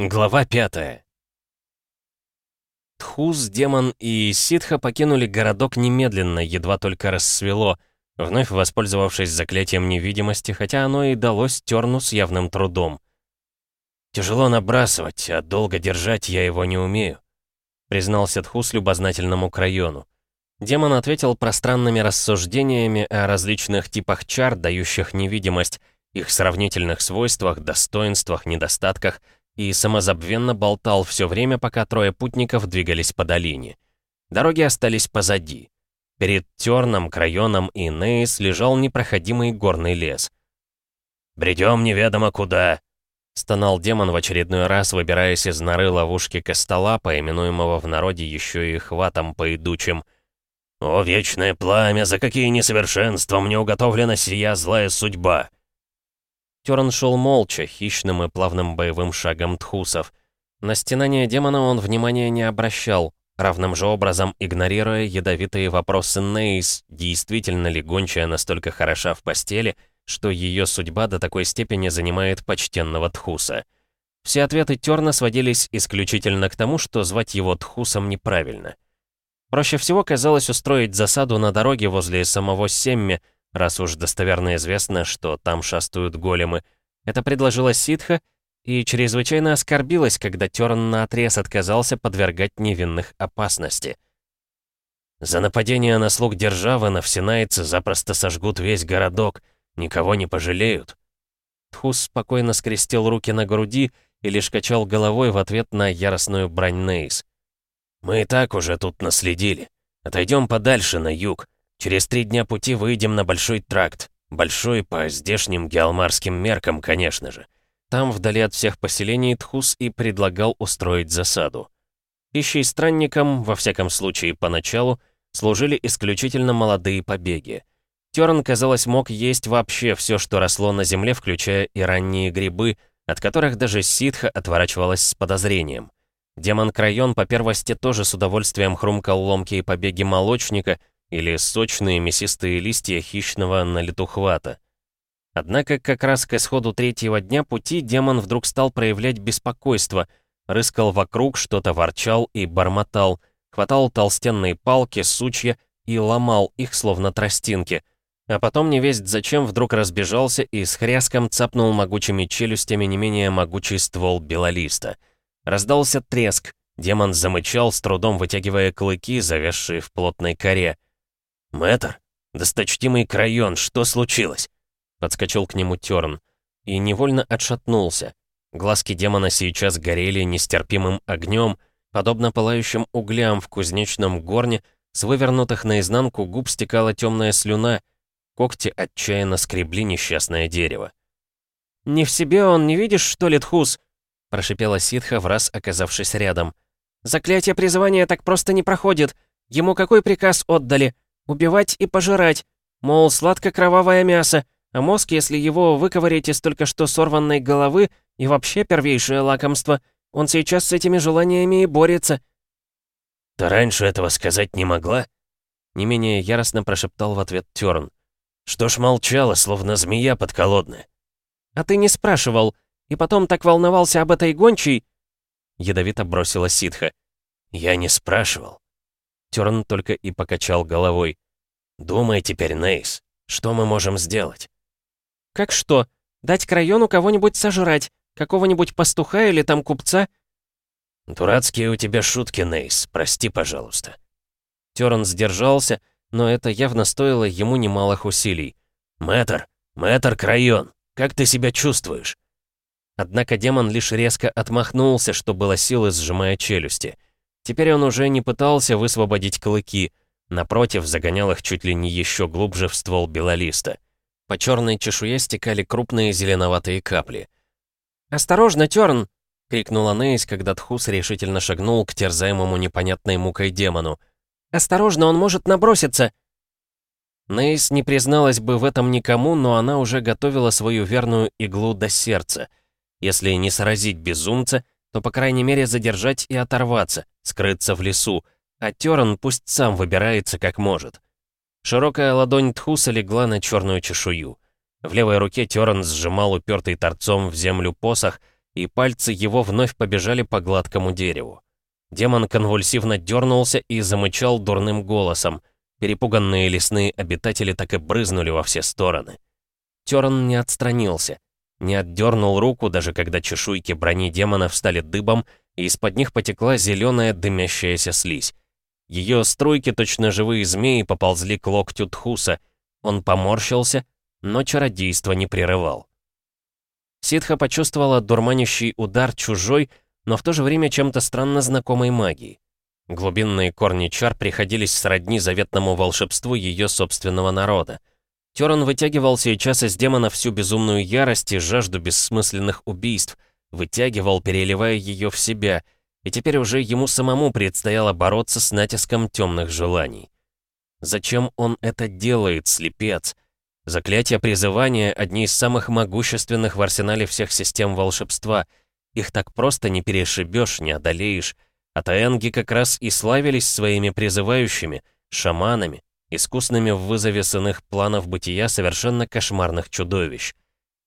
Глава пятая. Тхус, демон и ситха покинули городок немедленно, едва только рассвело, вновь воспользовавшись заклятием невидимости, хотя оно и далось Терну с явным трудом. «Тяжело набрасывать, а долго держать я его не умею», признался Тхус любознательному крайону. Демон ответил пространными рассуждениями о различных типах чар, дающих невидимость, их сравнительных свойствах, достоинствах, недостатках — и самозабвенно болтал все время, пока трое путников двигались по долине. Дороги остались позади. Перед Терном, Крайоном и Нейс лежал непроходимый горный лес. «Бредем неведомо куда», — стонал демон в очередной раз, выбираясь из норы ловушки Костолапа, именуемого в народе еще и хватом поедучим. «О, вечное пламя, за какие несовершенства мне уготовлена сия злая судьба!» Терн шел молча, хищным и плавным боевым шагом тхусов. На стенание демона он внимания не обращал, равным же образом игнорируя ядовитые вопросы Нейс, действительно ли гончая настолько хороша в постели, что ее судьба до такой степени занимает почтенного Тхуса. Все ответы Терна сводились исключительно к тому, что звать его Тхусом неправильно. Проще всего казалось устроить засаду на дороге возле самого Семми, раз уж достоверно известно, что там шастают големы. Это предложила ситха и чрезвычайно оскорбилась, когда Терн наотрез отказался подвергать невинных опасности. «За нападение на слуг державы навсенайцы запросто сожгут весь городок, никого не пожалеют». Тхус спокойно скрестил руки на груди и лишь качал головой в ответ на яростную брань Нейс. «Мы и так уже тут наследили. Отойдем подальше, на юг. Через три дня пути выйдем на Большой тракт. Большой по здешним геалмарским меркам, конечно же. Там, вдали от всех поселений, Тхус и предлагал устроить засаду. Ищей странникам, во всяком случае поначалу, служили исключительно молодые побеги. Терн, казалось, мог есть вообще все, что росло на земле, включая и ранние грибы, от которых даже ситха отворачивалась с подозрением. Демон Крайон по первости тоже с удовольствием хрумкал ломкие побеги молочника, или сочные мясистые листья хищного налетухвата. Однако как раз к исходу третьего дня пути демон вдруг стал проявлять беспокойство, рыскал вокруг, что-то ворчал и бормотал, хватал толстенные палки, сучья и ломал их, словно тростинки, а потом невесть зачем вдруг разбежался и с хряском цапнул могучими челюстями не менее могучий ствол белолиста. Раздался треск, демон замычал, с трудом вытягивая клыки, завязшие в плотной коре. «Мэтр, досточтимый Крайон, что случилось?» Подскочил к нему Терн и невольно отшатнулся. Глазки демона сейчас горели нестерпимым огнем, подобно пылающим углям в кузнечном горне, с вывернутых наизнанку губ стекала темная слюна, когти отчаянно скребли несчастное дерево. «Не в себе он, не видишь, что ли, Тхус?» прошипела ситха, в раз оказавшись рядом. «Заклятие призывания так просто не проходит. Ему какой приказ отдали? Убивать и пожирать. Мол, сладко-кровавое мясо, а мозг, если его выковырять из только что сорванной головы, и вообще первейшее лакомство, он сейчас с этими желаниями и борется. «Ты раньше этого сказать не могла?» Не менее яростно прошептал в ответ Тёрн. «Что ж молчала, словно змея подколодная?» «А ты не спрашивал, и потом так волновался об этой гончей?» Ядовито бросила ситха. «Я не спрашивал. Терн только и покачал головой. «Думай теперь, Нейс, что мы можем сделать?» «Как что? Дать к району кого-нибудь сожрать? Какого-нибудь пастуха или там купца?» «Дурацкие у тебя шутки, Нейс, прости, пожалуйста». Терн сдержался, но это явно стоило ему немалых усилий. «Мэтр, мэтр Крайон, как ты себя чувствуешь?» Однако демон лишь резко отмахнулся, что было силы, сжимая челюсти. Теперь он уже не пытался высвободить клыки, напротив, загонял их чуть ли не еще глубже в ствол белолиста. По черной чешуе стекали крупные зеленоватые капли. «Осторожно, Терн!» — крикнула Нейс, когда Тхус решительно шагнул к терзаемому непонятной мукой демону. «Осторожно, он может наброситься!» Нейс не призналась бы в этом никому, но она уже готовила свою верную иглу до сердца. Если не сразить безумца, то, по крайней мере, задержать и оторваться, скрыться в лесу, а Терн пусть сам выбирается как может. Широкая ладонь Тхуса легла на черную чешую. В левой руке Терн сжимал упертый торцом в землю посох и пальцы его вновь побежали по гладкому дереву. Демон конвульсивно дернулся и замычал дурным голосом. Перепуганные лесные обитатели так и брызнули во все стороны. Терн не отстранился, не отдернул руку, даже когда чешуйки брони демона встали дыбом, и из-под них потекла зеленая дымящаяся слизь. Ее струйки, точно живые змеи, поползли к локтю Тхуса. Он поморщился, но чародейство не прерывал. Ситха почувствовала дурманящий удар чужой, но в то же время чем-то странно знакомой магии. Глубинные корни чар приходились сродни заветному волшебству ее собственного народа. Теран вытягивал сейчас из демона всю безумную ярость и жажду бессмысленных убийств, вытягивал, переливая ее в себя, и теперь уже ему самому предстояло бороться с натиском темных желаний. Зачем он это делает, слепец? Заклятия призывания — одни из самых могущественных в арсенале всех систем волшебства. Их так просто не перешибешь, не одолеешь. А таэнги как раз и славились своими призывающими, шаманами, искусными в вызове с планов бытия совершенно кошмарных чудовищ.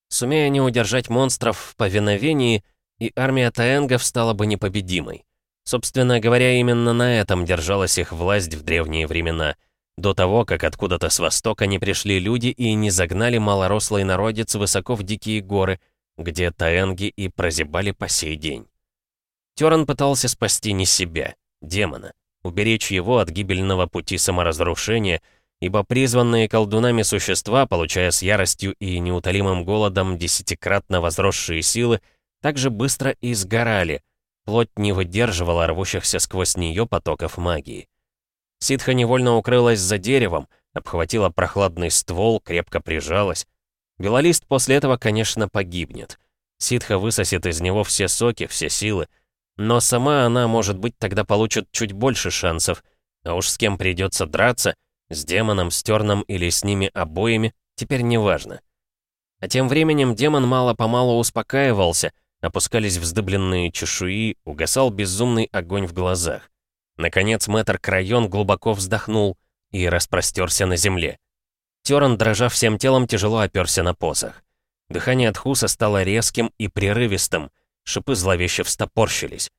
Сумея не удержать монстров в повиновении, и армия таэнгов стала бы непобедимой. Собственно говоря, именно на этом держалась их власть в древние времена — до того, как откуда-то с востока не пришли люди и не загнали малорослый народец высоко в дикие горы, где таэнги и прозябали по сей день. Теран пытался спасти не себя, демона, уберечь его от гибельного пути саморазрушения, ибо призванные колдунами существа, получая с яростью и неутолимым голодом десятикратно возросшие силы, также быстро и сгорали, плоть не выдерживала рвущихся сквозь нее потоков магии. Ситха невольно укрылась за деревом, обхватила прохладный ствол, крепко прижалась. Белолист после этого, конечно, погибнет. Ситха высосет из него все соки, все силы. Но сама она, может быть, тогда получит чуть больше шансов. А уж с кем придется драться, с демоном, с терном или с ними обоими, теперь не важно. А тем временем демон мало-помалу успокаивался, опускались вздыбленные чешуи, угасал безумный огонь в глазах. Наконец мэтр Крайон глубоко вздохнул и распростерся на земле. Теран, дрожа всем телом, тяжело оперся на посох. Дыхание от Хуса стало резким и прерывистым, шипы зловеще встопорщились.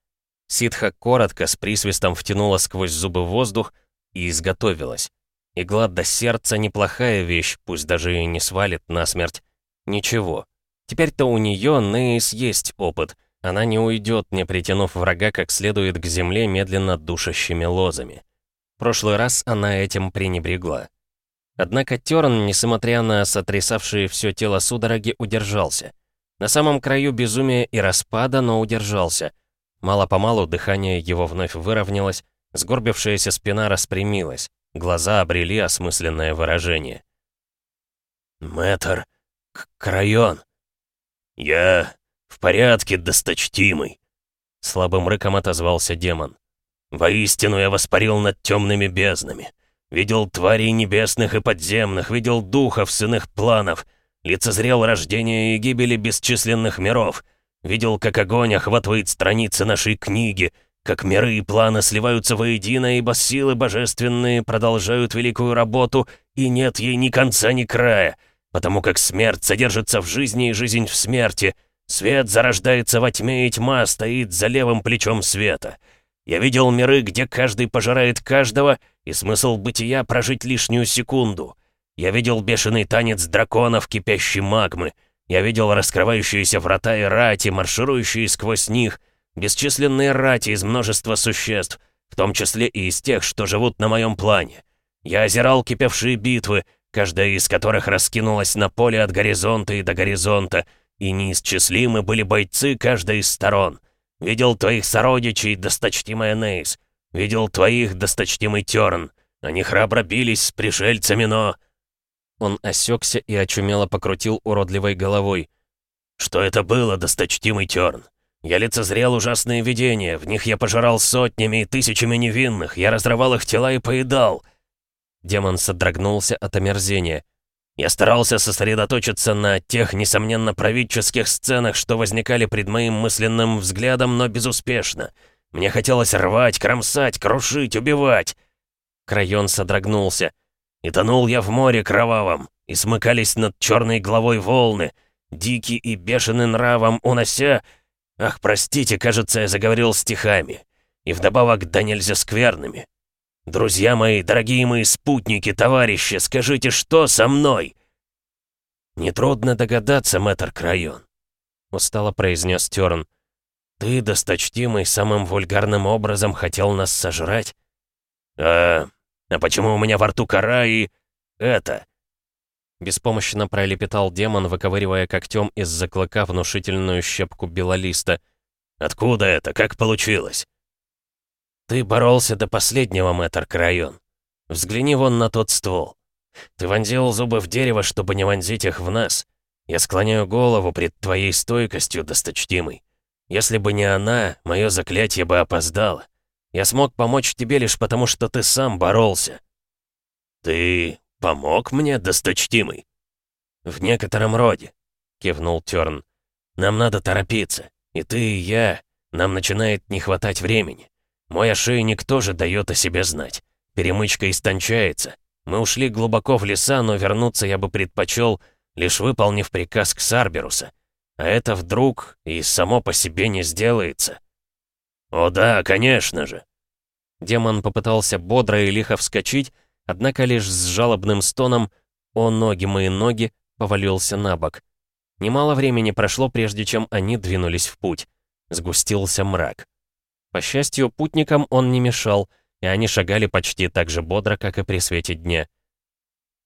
Ситха коротко с присвистом втянула сквозь зубы воздух и изготовилась. Игла до сердца неплохая вещь, пусть даже и не свалит насмерть. Ничего. Теперь-то у нее, Нейс, есть опыт — она не уйдет, не притянув врага как следует к земле медленно душащими лозами. В прошлый раз она этим пренебрегла. Однако Терн, несмотря на сотрясавшие все тело судороги, удержался. На самом краю безумия и распада, но удержался. Мало-помалу дыхание его вновь выровнялось, сгорбившаяся спина распрямилась, глаза обрели осмысленное выражение. «Мэтр, Крайон, я «В порядке, досточтимый!» Слабым рыком отозвался демон. «Воистину я воспарил над темными безднами. Видел тварей небесных и подземных, видел духов с иных планов, лицезрел рождение и гибели бесчисленных миров, видел, как огонь охватывает страницы нашей книги, как миры и планы сливаются воедино, ибо силы божественные продолжают великую работу, и нет ей ни конца, ни края, потому как смерть содержится в жизни и жизнь в смерти — Свет зарождается во тьме, и тьма стоит за левым плечом света. Я видел миры, где каждый пожирает каждого, и смысл бытия прожить лишнюю секунду. Я видел бешеный танец драконов кипящей магмы. Я видел раскрывающиеся врата и рати, марширующие сквозь них, бесчисленные рати из множества существ, в том числе и из тех, что живут на моем плане. Я озирал кипевшие битвы, каждая из которых раскинулась на поле от горизонта и до горизонта — и неисчислимы были бойцы каждой из сторон. Видел твоих сородичей, досточтимая Нейс. Видел твоих, досточтимый Терн. Они храбро бились с пришельцами, но...» Он осекся и очумело покрутил уродливой головой. «Что это было, досточтимый Терн? Я лицезрел ужасные видения, в них я пожирал сотнями и тысячами невинных, я разрывал их тела и поедал». Демон содрогнулся от омерзения. Я старался сосредоточиться на тех, несомненно, правительских сценах, что возникали пред моим мысленным взглядом, но безуспешно. Мне хотелось рвать, кромсать, крушить, убивать. Крайон содрогнулся. И тонул я в море кровавом, и смыкались над черной головой волны, дикий и бешеный нравом унося... Ах, простите, кажется, я заговорил стихами. И вдобавок да нельзя скверными. Друзья мои, дорогие мои спутники, товарищи, скажите, что со мной?» «Нетрудно догадаться, мэтр Крайон», — устало произнес Терн. «Ты, досточтимый, самым вульгарным образом хотел нас сожрать?» «А, а почему у меня во рту кора и... это?» Беспомощно пролепетал демон, выковыривая когтем из-за клыка внушительную щепку белолиста. «Откуда это? Как получилось?» «Ты боролся до последнего, мэтр Крайон. Взгляни вон на тот ствол. Ты вонзил зубы в дерево, чтобы не вонзить их в нас. Я склоняю голову пред твоей стойкостью, досточтимый. Если бы не она, мое заклятие бы опоздало. Я смог помочь тебе лишь потому, что ты сам боролся». «Ты помог мне, досточтимый?» «В некотором роде», — кивнул Тёрн. «Нам надо торопиться. И ты, и я. Нам начинает не хватать времени. Мой ошейник тоже дает о себе знать. Перемычка истончается. Мы ушли глубоко в леса, но вернуться я бы предпочел, лишь выполнив приказ Ксарберуса. А это вдруг и само по себе не сделается. «О да, конечно же!» Демон попытался бодро и лихо вскочить, однако лишь с жалобным стоном «О, ноги мои ноги!» повалился на бок. Немало времени прошло, прежде чем они двинулись в путь. Сгустился мрак. По счастью, путникам он не мешал — и они шагали почти так же бодро, как и при свете дня.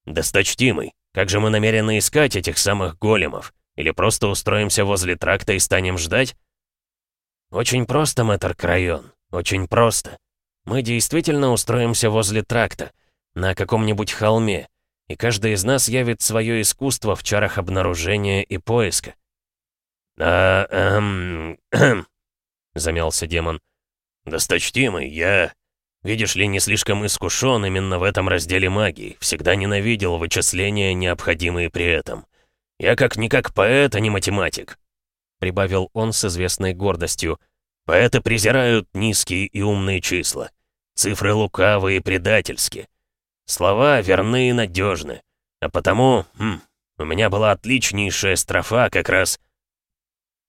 «Досточтимый, как же мы намерены искать этих самых големов? Или просто устроимся возле тракта и станем ждать?» «Очень просто, мэтр Крайон, очень просто. Мы действительно устроимся возле тракта, на каком-нибудь холме, и каждый из нас явит свое искусство в чарах обнаружения и поиска». «А, эм, замялся демон. «Досточтимый, я... Видишь ли, не слишком искушен именно в этом разделе магии, всегда ненавидел вычисления, необходимые при этом. Я как-никак поэт, а не математик», — прибавил он с известной гордостью. «Поэты презирают низкие и умные числа. Цифры лукавые и предательские. Слова верны и надежны. А потому, хм, у меня была отличнейшая строфа как раз...»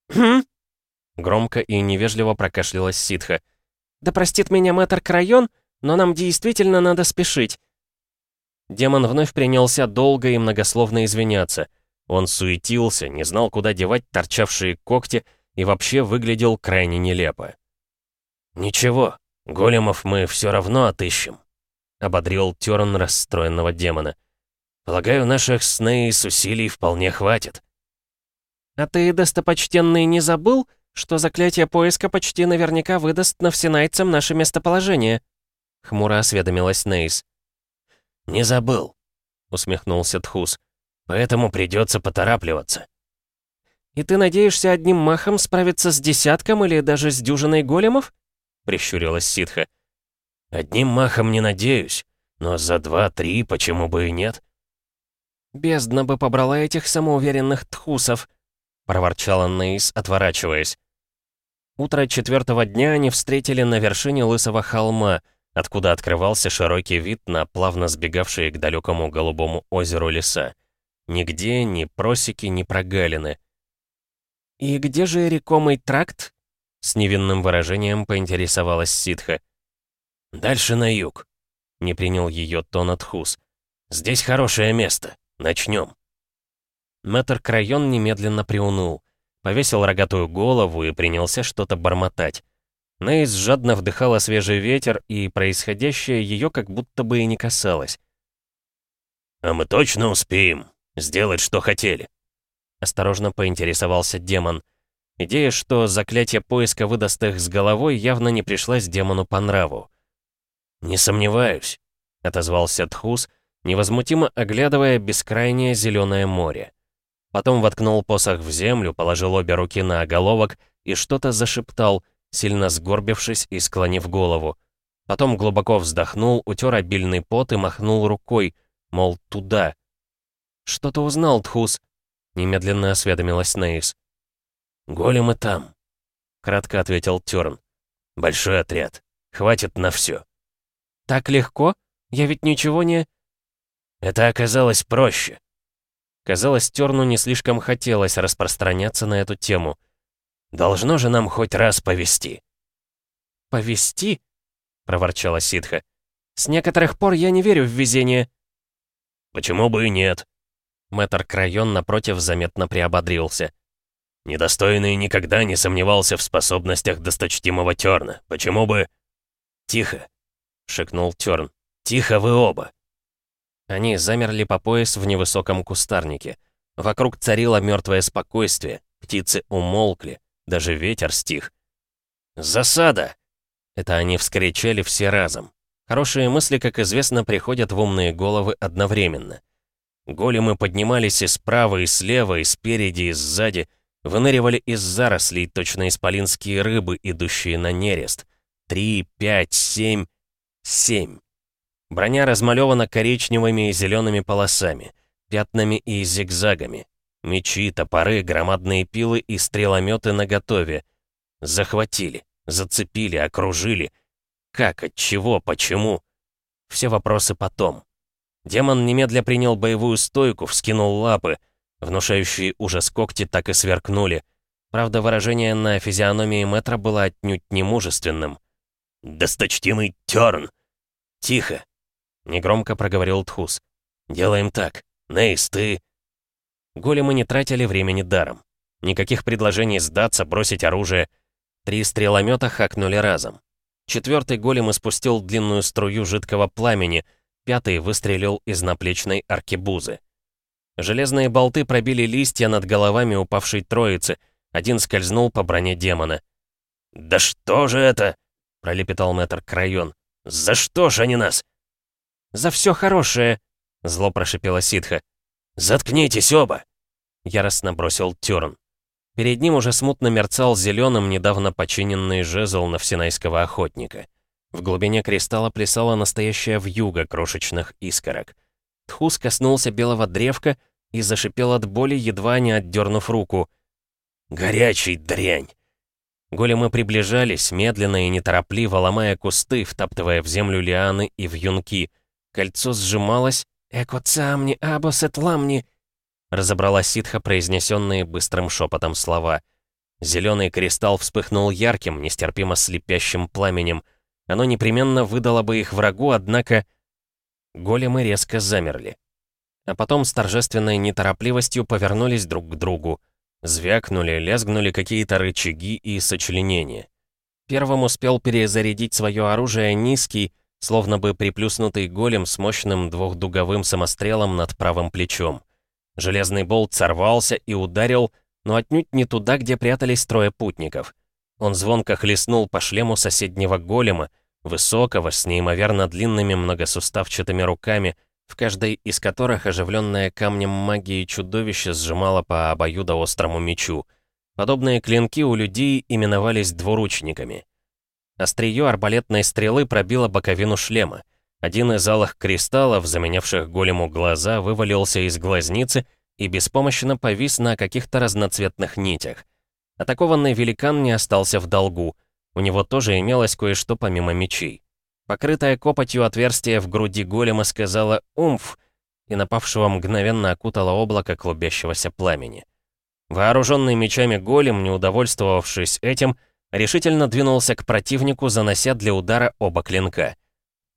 «Хм?» Громко и невежливо прокашлялась ситха. «Да простит меня мэтр Крайон, но нам действительно надо спешить». Демон вновь принялся долго и многословно извиняться. Он суетился, не знал, куда девать торчавшие когти и вообще выглядел крайне нелепо. «Ничего, големов мы все равно отыщем», — ободрил Терн расстроенного демона. «Полагаю, наших с Нейс усилий вполне хватит». «А ты, достопочтенный, не забыл, что заклятие поиска почти наверняка выдаст навсенайцам наше местоположение», — хмуро осведомилась Нейс. «Не забыл», — усмехнулся Тхус. «Поэтому придется поторапливаться». «И ты надеешься одним махом справиться с десятком или даже с дюжиной големов?» — прищурилась ситха. «Одним махом не надеюсь, но за два-три почему бы и нет?» «Бездна бы побрала этих самоуверенных тхусов», — проворчала Нейс, отворачиваясь. Утро четвертого дня они встретили на вершине Лысого холма, откуда открывался широкий вид на плавно сбегавшие к далекому голубому озеру леса. Нигде ни просеки, ни прогалины. «И где же рекомый тракт?» С невинным выражением поинтересовалась ситха. «Дальше на юг», — не принял ее тон Атхус. «Здесь хорошее место. Начнем». Мэтр Крайон немедленно приунул повесил рогатую голову и принялся что-то бормотать. Нейс жадно вдыхала свежий ветер, и происходящее ее как будто бы и не касалось. «А мы точно успеем сделать, что хотели?» Осторожно поинтересовался демон. Идея, что заклятие поиска выдаст их с головой, явно не пришлась демону по нраву. «Не сомневаюсь», — отозвался Тхус, невозмутимо оглядывая бескрайнее зеленое море. Потом воткнул посох в землю, положил обе руки на оголовок и что-то зашептал, сильно сгорбившись и склонив голову. Потом глубоко вздохнул, утер обильный пот и махнул рукой, мол, туда. «Что ты узнал, Тхус?» — немедленно осведомилась Нейс. «Големы там», — кратко ответил Тёрн. «Большой отряд. Хватит на все. «Так легко? Я ведь ничего не...» «Это оказалось проще», Казалось, Терну не слишком хотелось распространяться на эту тему. Должно же нам хоть раз повести. «Повести?» — проворчала ситха. «С некоторых пор я не верю в везение». «Почему бы и нет?» Мэтр Крайон, напротив, заметно приободрился. «Недостойный никогда не сомневался в способностях досточтимого Тёрна. Почему бы...» «Тихо!» — шикнул Тёрн. «Тихо вы оба!» Они замерли по пояс в невысоком кустарнике. Вокруг царило мертвое спокойствие, птицы умолкли, даже ветер стих. «Засада!» Это они вскричали все разом. Хорошие мысли, как известно, приходят в умные головы одновременно. Големы поднимались и справа, и слева, и спереди, и сзади, выныривали из зарослей, точно исполинские рыбы, идущие на нерест. Три, пять, семь, семь. Броня размалевана коричневыми и зелеными полосами, пятнами и зигзагами. Мечи, топоры, громадные пилы и стрелометы наготове. Захватили, зацепили, окружили. Как, от чего, почему? Все вопросы потом. Демон немедля принял боевую стойку, вскинул лапы. Внушающие ужас когти так и сверкнули. Правда, выражение на физиономии Мэтра было отнюдь не мужественным. «Досточтимый Тёрн!» «Тихо!» — негромко проговорил Тхус. «Делаем так. Нейс, ты...» Големы не тратили времени даром. Никаких предложений сдаться, бросить оружие. Три стреломета хакнули разом. Четвертый голем испустил длинную струю жидкого пламени, пятый выстрелил из наплечной аркебузы. Железные болты пробили листья над головами упавшей троицы, один скользнул по броне демона. «Да что же это?» — пролепетал мэтр Крайон. «За что ж они нас?» «За все хорошее!» — зло прошипела ситха. «Заткнитесь оба!» — яростно бросил Тёрн. Перед ним уже смутно мерцал зеленым недавно починенный жезл навсенайского охотника. В глубине кристалла плясала настоящая вьюга крошечных искорок. Тхус коснулся белого древка и зашипел от боли, едва не отдернув руку. «Горячий дрянь!» Големы приближались, медленно и неторопливо ломая кусты, втаптывая в землю лианы и вьюнки. Кольцо сжималось, «Экоцамни, абосет ламни!» Разобрала ситха произнесенные быстрым шепотом слова. Зеленый кристалл вспыхнул ярким, нестерпимо слепящим пламенем. Оно непременно выдало бы их врагу, однако... Големы резко замерли. А потом с торжественной неторопливостью повернулись друг к другу. Звякнули, лязгнули какие-то рычаги и сочленения. Первым успел перезарядить свое оружие низкий, словно бы приплюснутый голем с мощным двухдуговым самострелом над правым плечом. Железный болт сорвался и ударил, но отнюдь не туда, где прятались трое путников. Он звонко хлестнул по шлему соседнего голема, высокого, с неимоверно длинными многосуставчатыми руками, в каждой из которых оживленное камнем магии чудовище сжимало по обоюдоострому мечу. Подобные клинки у людей именовались двуручниками. Острие арбалетной стрелы пробило боковину шлема. Один из алых кристаллов, заменявших голему глаза, вывалился из глазницы и беспомощно повис на каких-то разноцветных нитях. Атакованный великан не остался в долгу. У него тоже имелось кое-что помимо мечей. Покрытое копотью отверстие в груди голема сказала «Умф!» и напавшего мгновенно окутало облако клубящегося пламени. Вооруженный мечами голем, не удовольствовавшись этим, решительно двинулся к противнику, занося для удара оба клинка.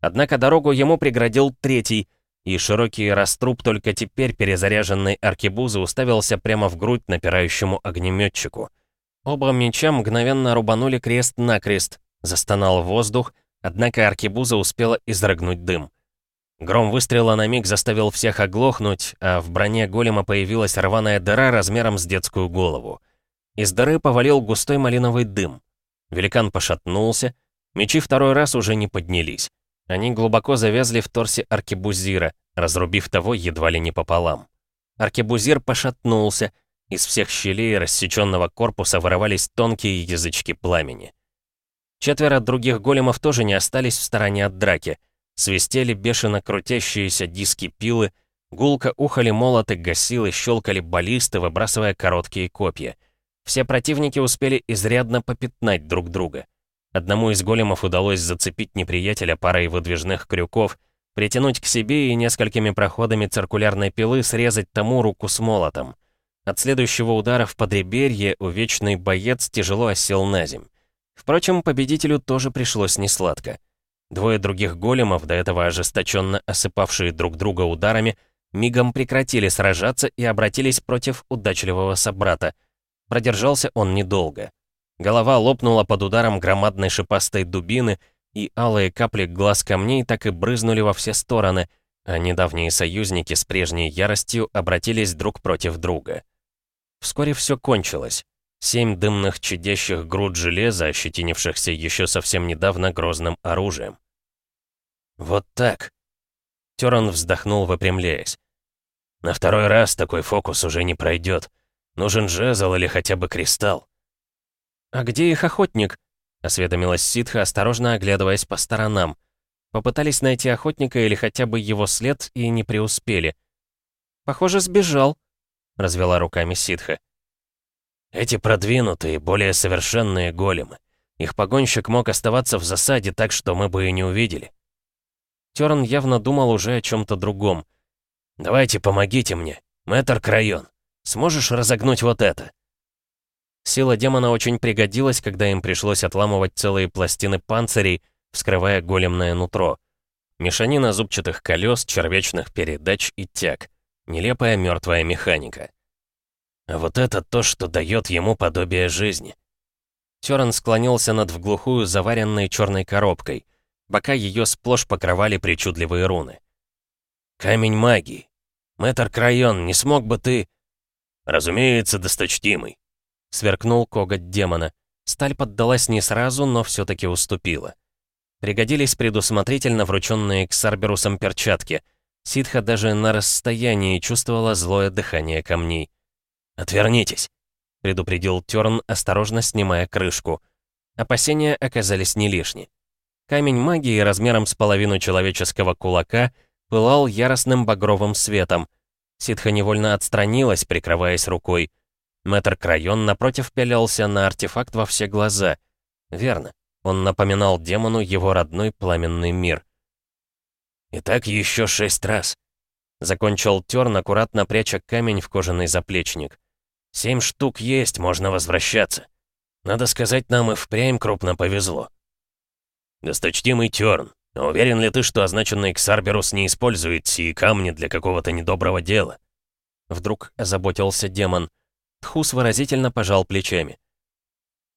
Однако дорогу ему преградил третий, и широкий раструб только теперь перезаряженной аркебузы уставился прямо в грудь напирающему огнеметчику. Оба меча мгновенно рубанули крест-накрест, застонал воздух, однако аркебуза успела изрыгнуть дым. Гром выстрела на миг заставил всех оглохнуть, а в броне голема появилась рваная дыра размером с детскую голову. Из дыры повалил густой малиновый дым. Великан пошатнулся, мечи второй раз уже не поднялись. Они глубоко завязли в торсе аркебузира, разрубив того едва ли не пополам. Аркебузир пошатнулся, из всех щелей рассеченного корпуса вырывались тонкие язычки пламени. Четверо других големов тоже не остались в стороне от драки. Свистели бешено крутящиеся диски пилы, гулко ухали молоты, гасилы, щелкали баллисты, выбрасывая короткие копья — все противники успели изрядно попятнать друг друга. Одному из големов удалось зацепить неприятеля парой выдвижных крюков, притянуть к себе и несколькими проходами циркулярной пилы срезать тому руку с молотом. От следующего удара в подреберье увечный боец тяжело осел на земь. Впрочем, победителю тоже пришлось несладко. Двое других големов, до этого ожесточенно осыпавшие друг друга ударами, мигом прекратили сражаться и обратились против удачливого собрата. Продержался он недолго. Голова лопнула под ударом громадной шипастой дубины, и алые капли глаз камней так и брызнули во все стороны, а недавние союзники с прежней яростью обратились друг против друга. Вскоре все кончилось. Семь дымных чадящих груд железа, ощетинившихся еще совсем недавно грозным оружием. «Вот так!» Теран вздохнул, выпрямляясь. «На второй раз такой фокус уже не пройдет. Нужен жезл или хотя бы кристалл». «А где их охотник?» — осведомилась ситха, осторожно оглядываясь по сторонам. Попытались найти охотника или хотя бы его след и не преуспели. «Похоже, сбежал», — развела руками ситха. «Эти продвинутые, более совершенные големы. Их погонщик мог оставаться в засаде так, что мы бы и не увидели». Терн явно думал уже о чем-то другом. «Давайте помогите мне. Мэтр Крайон, сможешь разогнуть вот это?» Сила демона очень пригодилась, когда им пришлось отламывать целые пластины панцирей, вскрывая големное нутро. Мешанина зубчатых колес, червячных передач и тяг. Нелепая мертвая механика. А вот это то, что дает ему подобие жизни. Терн склонился над вглухую заваренной черной коробкой. Бока ее сплошь покрывали причудливые руны. «Камень магии. Мэтр Крайон, не смог бы ты...» «Разумеется, досточтимый», — сверкнул коготь демона. Сталь поддалась не сразу, но все-таки уступила. Пригодились предусмотрительно врученные к Сарберусам перчатки. Ситха даже на расстоянии чувствовала злое дыхание камней. «Отвернитесь», — предупредил Терн, осторожно снимая крышку. Опасения оказались не лишни. Камень магии размером с половину человеческого кулака пылал яростным багровым светом. Ситха невольно отстранилась, прикрываясь рукой. Мэтр Крайон напротив пялился на артефакт во все глаза. Верно. Он напоминал демону его родной пламенный мир. «Итак, еще шесть раз», — закончил Терн, аккуратно пряча камень в кожаный заплечник. «Семь штук есть, можно возвращаться. Надо сказать, нам и впрямь крупно повезло». «Досточтимый Терн, уверен ли ты, что означенный Ксарберус не использует сии камни для какого-то недоброго дела?» Вдруг озаботился демон. Тхус выразительно пожал плечами.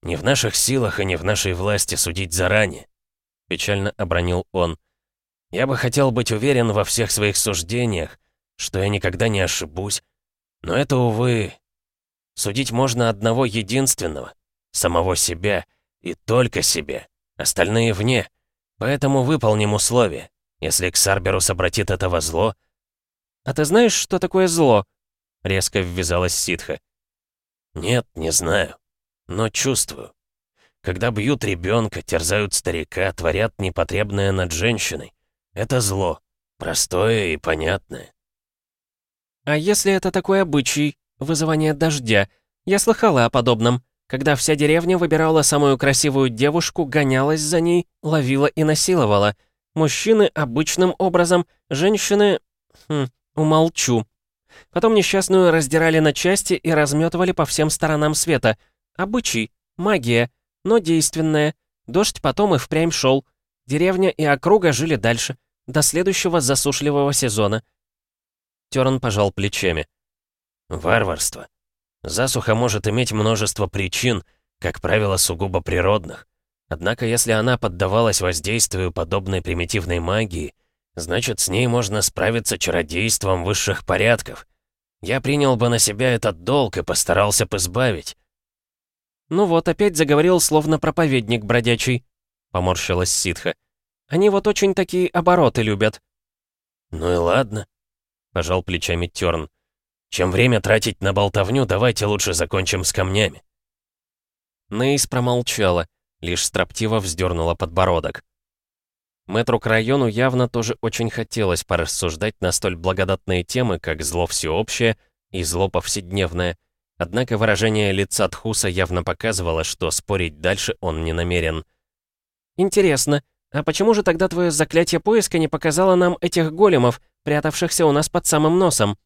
«Не в наших силах и не в нашей власти судить заранее», — печально обронил он. «Я бы хотел быть уверен во всех своих суждениях, что я никогда не ошибусь. Но это, увы, судить можно одного единственного, самого себя и только себе, остальные вне. Поэтому выполним условие. Если Ксарберус обратит это во зло...» «А ты знаешь, что такое зло?» — резко ввязалась ситха. «Нет, не знаю но чувствую. Когда бьют ребенка, терзают старика, творят непотребное над женщиной. Это зло. Простое и понятное. А если это такой обычай, вызывание дождя? Я слыхала о подобном. Когда вся деревня выбирала самую красивую девушку, гонялась за ней, ловила и насиловала. Мужчины обычным образом, женщины... Хм, умолчу. Потом несчастную раздирали на части и разметывали по всем сторонам света — Обычай, магия, но действенная. Дождь потом и впрямь шел. Деревня и округа жили дальше, до следующего засушливого сезона. Терн пожал плечами. Варварство. Засуха может иметь множество причин, как правило, сугубо природных. Однако, если она поддавалась воздействию подобной примитивной магии, значит, с ней можно справиться чародейством высших порядков. Я принял бы на себя этот долг и постарался бы избавить. «Ну вот, опять заговорил, словно проповедник бродячий», — поморщилась ситха. «Они вот очень такие обороты любят». «Ну и ладно», — пожал плечами Тёрн. «Чем время тратить на болтовню, давайте лучше закончим с камнями». Нейс промолчала, лишь строптиво вздернула подбородок. Мэтру району явно тоже очень хотелось порассуждать на столь благодатные темы, как зло всеобщее и зло повседневное — Однако выражение лица Тхуса явно показывало, что спорить дальше он не намерен. «Интересно, а почему же тогда твое заклятие поиска не показало нам этих големов, прятавшихся у нас под самым носом?»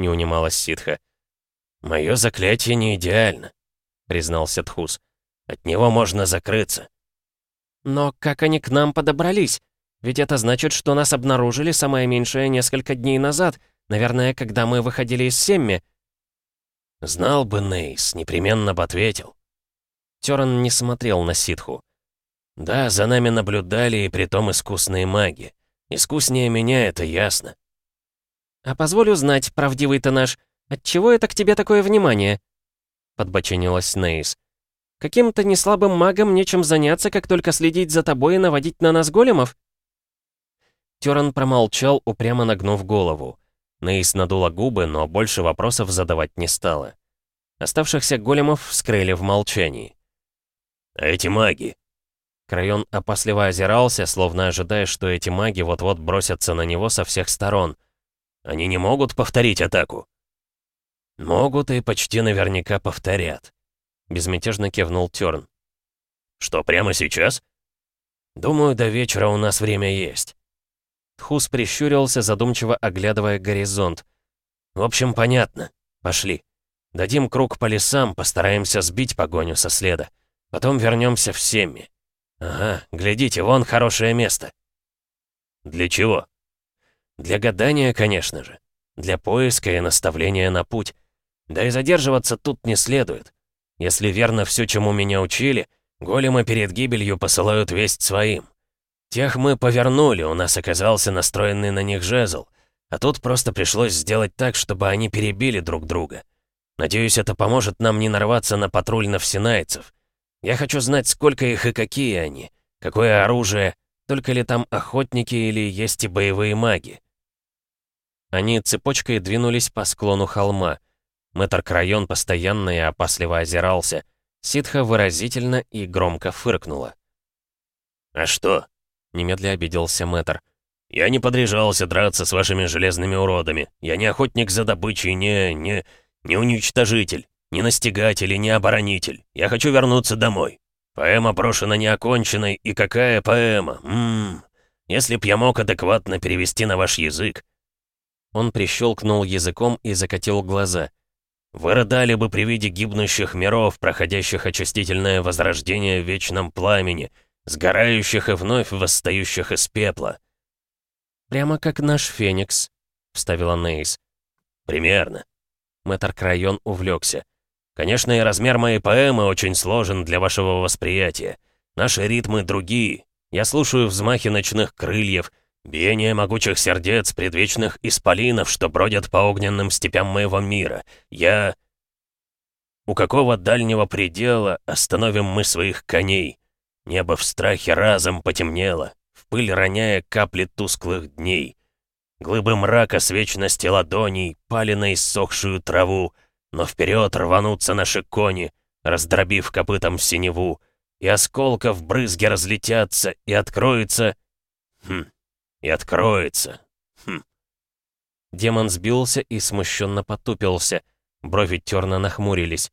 Не унималась ситха. «Мое заклятие не идеально», — признался Тхус. «От него можно закрыться». «Но как они к нам подобрались? Ведь это значит, что нас обнаружили самое меньшее несколько дней назад, наверное, когда мы выходили из Семми». «Знал бы Нейс, непременно бы ответил». Теран не смотрел на ситху. «Да, за нами наблюдали и притом искусные маги. Искуснее меня, это ясно». «А позволю знать, правдивый ты наш, отчего это к тебе такое внимание?» Подбоченилась Нейс. «Каким-то неслабым магом нечем заняться, как только следить за тобой и наводить на нас големов?» Теран промолчал, упрямо нагнув голову. Нейс надула губы, но больше вопросов задавать не стала. Оставшихся големов вскрыли в молчании. «А эти маги?» Крайон опасливо озирался, словно ожидая, что эти маги вот-вот бросятся на него со всех сторон. «Они не могут повторить атаку?» «Могут и почти наверняка повторят», — безмятежно кивнул Тёрн. «Что, прямо сейчас?» «Думаю, до вечера у нас время есть». Тхус прищурился, задумчиво оглядывая горизонт. «В общем, понятно. Пошли. Дадим круг по лесам, постараемся сбить погоню со следа. Потом вернемся в Семми. Ага, глядите, вон хорошее место». «Для чего?» «Для гадания, конечно же. Для поиска и наставления на путь. Да и задерживаться тут не следует. Если верно все, чему меня учили, големы перед гибелью посылают весть своим. Тех мы повернули, у нас оказался настроенный на них жезл. А тут просто пришлось сделать так, чтобы они перебили друг друга. Надеюсь, это поможет нам не нарваться на патруль навсенайцев. Я хочу знать, сколько их и какие они. Какое оружие, только ли там охотники или есть и боевые маги. Они цепочкой двинулись по склону холма. Мэтр Крайон постоянно и опасливо озирался. Ситха выразительно и громко фыркнула. «А что?» Немедля обиделся мэтр. «Я не подряжался драться с вашими железными уродами. Я не охотник за добычей, не... не... не уничтожитель, не настигатель и не оборонитель. Я хочу вернуться домой. Поэма брошена неоконченной, и какая поэма? Ммм... Если б я мог адекватно перевести на ваш язык». Он прищелкнул языком и закатил глаза. «Вы рыдали бы при виде гибнущих миров, проходящих очистительное возрождение в вечном пламени, сгорающих и вновь восстающих из пепла. «Прямо как наш Феникс», — вставила Нейс. «Примерно». Мэтр Крайон увлекся. «Конечно, и размер моей поэмы очень сложен для вашего восприятия. Наши ритмы другие. Я слушаю взмахи ночных крыльев, биение могучих сердец предвечных исполинов, что бродят по огненным степям моего мира. Я... У какого дальнего предела остановим мы своих коней? Небо в страхе разом потемнело, в пыль роняя капли тусклых дней. Глыбы мрака с вечности ладоней пали на иссохшую траву, но вперед рванутся наши кони, раздробив копытом синеву, и осколков брызги разлетятся, и откроется... Хм, и откроется. Хм. Демон сбился и смущенно потупился. Брови терно нахмурились.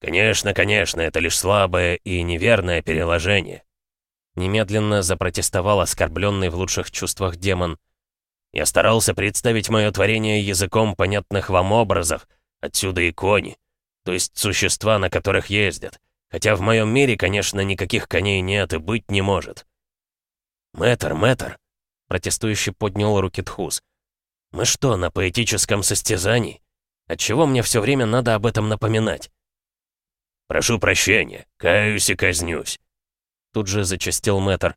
«Конечно, конечно, это лишь слабое и неверное переложение». Немедленно запротестовал оскорбленный в лучших чувствах демон. «Я старался представить мое творение языком понятных вам образов, отсюда и кони, то есть существа, на которых ездят. Хотя в моем мире, конечно, никаких коней нет и быть не может». «Мэтр, мэтр!» — протестующий поднял руки Тхус. «Мы что, на поэтическом состязании? Отчего мне все время надо об этом напоминать?» «Прошу прощения, каюсь и казнюсь». Тут же зачастил мэтр.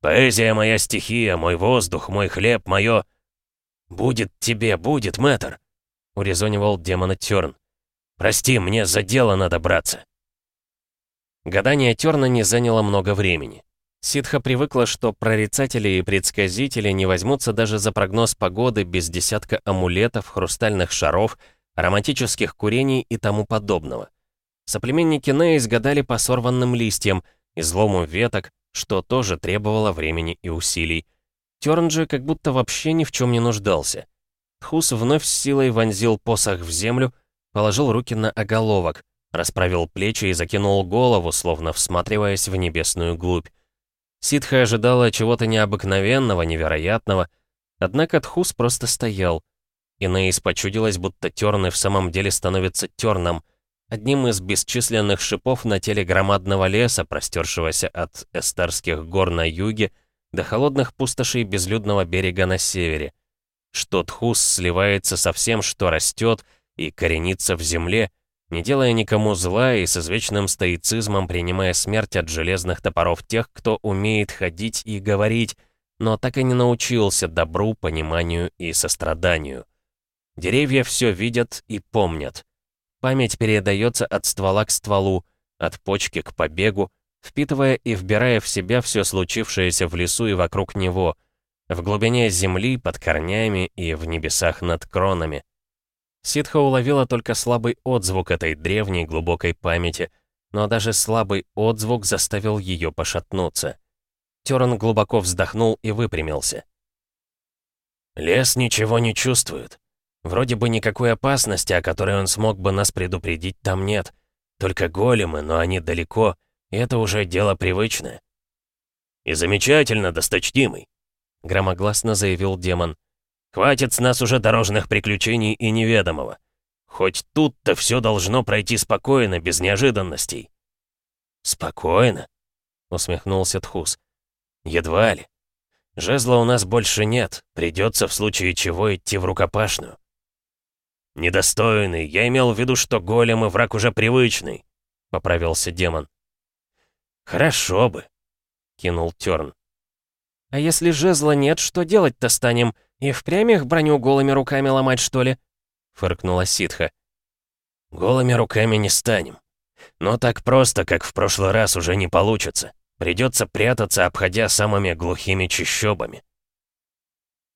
«Поэзия моя стихия, мой воздух, мой хлеб, мое...» «Будет тебе, будет, мэтр», — урезонивал демона Тёрн. «Прости, мне за дело надо браться». Гадание Тёрна не заняло много времени. Ситха привыкла, что прорицатели и предсказители не возьмутся даже за прогноз погоды без десятка амулетов, хрустальных шаров, ароматических курений и тому подобного. Соплеменники Нейс гадали по сорванным листьям, излому веток, что тоже требовало времени и усилий. Тёрн же как будто вообще ни в чем не нуждался. Тхус вновь с силой вонзил посох в землю, положил руки на оголовок, расправил плечи и закинул голову, словно всматриваясь в небесную глубь. Ситха ожидала чего-то необыкновенного, невероятного, однако Тхус просто стоял. И Нейс почудилось, будто терны в самом деле становится терном, одним из бесчисленных шипов на теле громадного леса, простершегося от Эстерских гор на юге до холодных пустошей безлюдного берега на севере. Что Тхус сливается со всем, что растет и коренится в земле, не делая никому зла и с извечным стоицизмом принимая смерть от железных топоров тех, кто умеет ходить и говорить, но так и не научился добру, пониманию и состраданию. Деревья все видят и помнят. Память передается от ствола к стволу, от почки к побегу, впитывая и вбирая в себя все случившееся в лесу и вокруг него, в глубине земли, под корнями и в небесах над кронами. Ситха уловила только слабый отзвук этой древней глубокой памяти, но даже слабый отзвук заставил ее пошатнуться. Терн глубоко вздохнул и выпрямился. «Лес ничего не чувствует. Вроде бы никакой опасности, о которой он смог бы нас предупредить, там нет. Только големы, но они далеко, и это уже дело привычное». «И замечательно, досточтимый», — громогласно заявил демон. Хватит с нас уже дорожных приключений и неведомого. Хоть тут-то все должно пройти спокойно, без неожиданностей». «Спокойно?» — усмехнулся Тхус. «Едва ли. Жезла у нас больше нет, придется в случае чего идти в рукопашную». «Недостойный, я имел в виду, что голем и враг уже привычный», — поправился демон. «Хорошо бы», — кинул Тёрн. «А если жезла нет, что делать-то станем?» «И впрямь их броню голыми руками ломать, что ли?» — фыркнула ситха. «Голыми руками не станем. Но так просто, как в прошлый раз, уже не получится. Придется прятаться, обходя самыми глухими чащобами».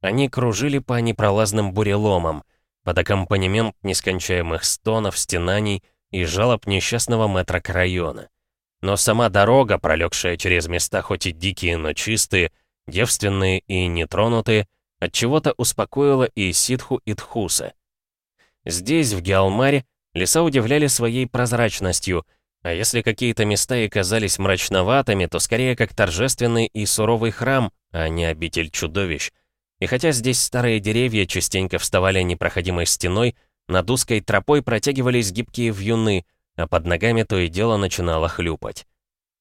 Они кружили по непролазным буреломам, под аккомпанемент нескончаемых стонов, стенаний и жалоб несчастного метра района. Но сама дорога, пролегшая через места хоть и дикие, но чистые, девственные и нетронутые, от чего то успокоило и Ситху, и Тхуса. Здесь, в Геалмаре, леса удивляли своей прозрачностью, а если какие-то места и казались мрачноватыми, то скорее как торжественный и суровый храм, а не обитель чудовищ. И хотя здесь старые деревья частенько вставали непроходимой стеной, над узкой тропой протягивались гибкие вьюны, а под ногами то и дело начинало хлюпать.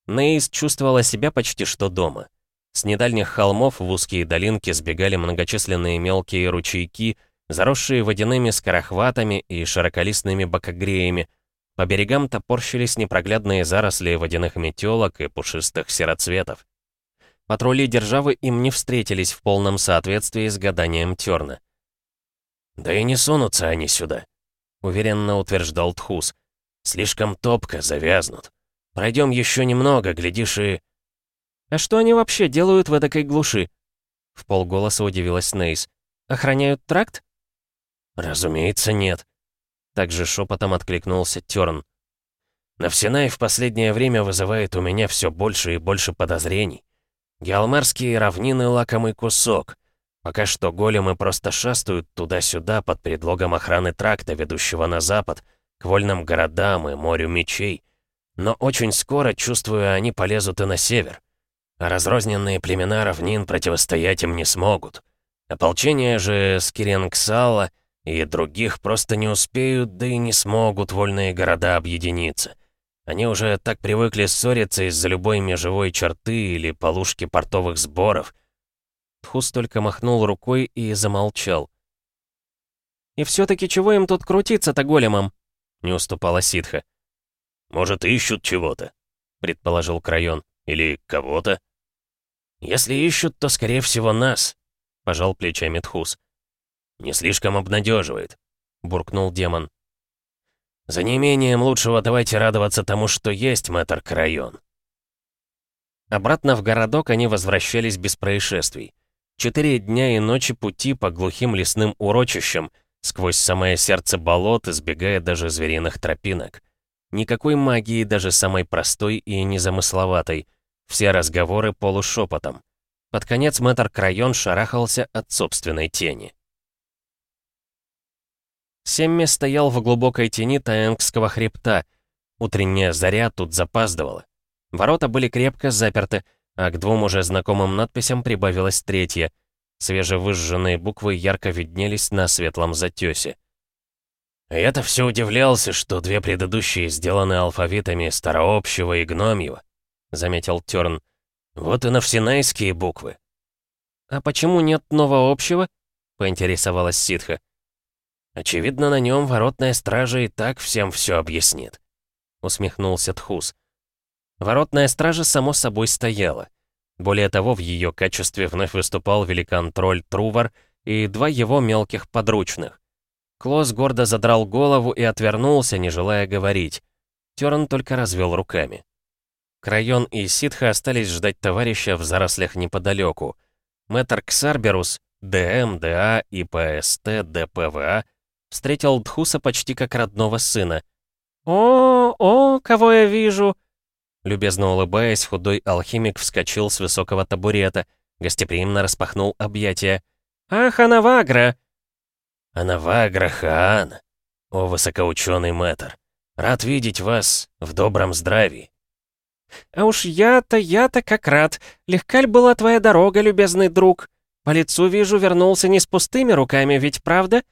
Нейс чувствовала себя почти что дома. С недальних холмов в узкие долинки сбегали многочисленные мелкие ручейки, заросшие водяными скорохватами и широколистными бокогреями. По берегам топорщились непроглядные заросли водяных метелок и пушистых сероцветов. Патрули державы им не встретились в полном соответствии с гаданием Терна. «Да и не сунутся они сюда», — уверенно утверждал Тхус. «Слишком топко завязнут. Пройдем еще немного, глядишь, и...» «А что они вообще делают в этой глуши?» В полголоса удивилась Нейс. «Охраняют тракт?» «Разумеется, нет», — также шепотом откликнулся Тёрн. «Навсенай в последнее время вызывает у меня все больше и больше подозрений. Геалмарские равнины — лакомый кусок. Пока что големы просто шастают туда-сюда под предлогом охраны тракта, ведущего на запад, к вольным городам и морю мечей. Но очень скоро, чувствую, они полезут и на север а разрозненные племена равнин противостоять им не смогут. Ополчение же Скиренгсала и других просто не успеют, да и не смогут вольные города объединиться. Они уже так привыкли ссориться из-за любой межевой черты или полушки портовых сборов. Тхус только махнул рукой и замолчал. «И все-таки чего им тут крутиться-то големом?» — не уступала ситха. «Может, ищут чего-то», — предположил Крайон. «Или кого-то?» «Если ищут, то, скорее всего, нас», — пожал плечами Тхус. «Не слишком обнадеживает», — буркнул демон. «За неимением лучшего давайте радоваться тому, что есть, мэтр Крайон». Обратно в городок они возвращались без происшествий. Четыре дня и ночи пути по глухим лесным урочищам, сквозь самое сердце болот, избегая даже звериных тропинок. Никакой магии, даже самой простой и незамысловатой — все разговоры полушепотом. Под конец мэтр Крайон шарахался от собственной тени. Семми стоял в глубокой тени Таэнгского хребта. Утренняя заря тут запаздывала. Ворота были крепко заперты, а к двум уже знакомым надписям прибавилась третья. Свежевыжженные буквы ярко виднелись на светлом затёсе. Я-то все удивлялся, что две предыдущие сделаны алфавитами старообщего и гномьего, заметил Тёрн. Вот и навсенайские буквы. А почему нет нового общего? поинтересовалась ситха. Очевидно, на нем воротная стража и так всем все объяснит. Усмехнулся Тхус. Воротная стража само собой стояла. Более того, в ее качестве вновь выступал великан-тролль Трувар и два его мелких подручных. Клосс гордо задрал голову и отвернулся, не желая говорить. Терн только развел руками. Крайон и Ситха остались ждать товарища в зарослях неподалеку. Мэтр Ксарберус, ДМ, ДА и ПСТ, ДПВА встретил Дхуса почти как родного сына. «О, о, кого я вижу!» Любезно улыбаясь, худой алхимик вскочил с высокого табурета, гостеприимно распахнул объятия. «Ах, Анавагра!» «Анавагра Хаан! О, высокоученый мэтр! Рад видеть вас в добром здравии!» «А уж я-то, я-то как рад! Легка ли была твоя дорога, любезный друг? По лицу вижу, вернулся не с пустыми руками, ведь правда?»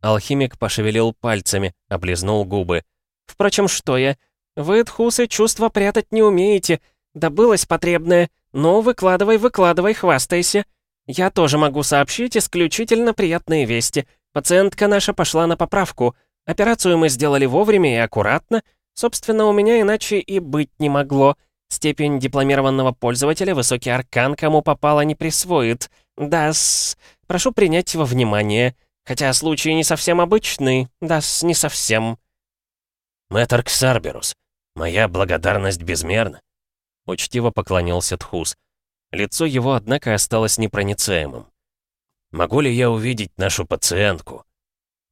Алхимик пошевелил пальцами, облизнул губы. «Впрочем, что я? «Вы, тхусы, чувства прятать не умеете. Добылось потребное. Ну, выкладывай, выкладывай, хвастайся. Я тоже могу сообщить исключительно приятные вести. Пациентка наша пошла на поправку. Операцию мы сделали вовремя и аккуратно. Собственно, у меня иначе и быть не могло. Степень дипломированного пользователя высокий аркан кому попало не присвоит. Да-с, прошу принять во внимание. Хотя случай не совсем обычный. Да-с, не совсем. Мэтр Ксарберус, «Моя благодарность безмерна», — учтиво поклонился Тхус. Лицо его, однако, осталось непроницаемым. «Могу ли я увидеть нашу пациентку?»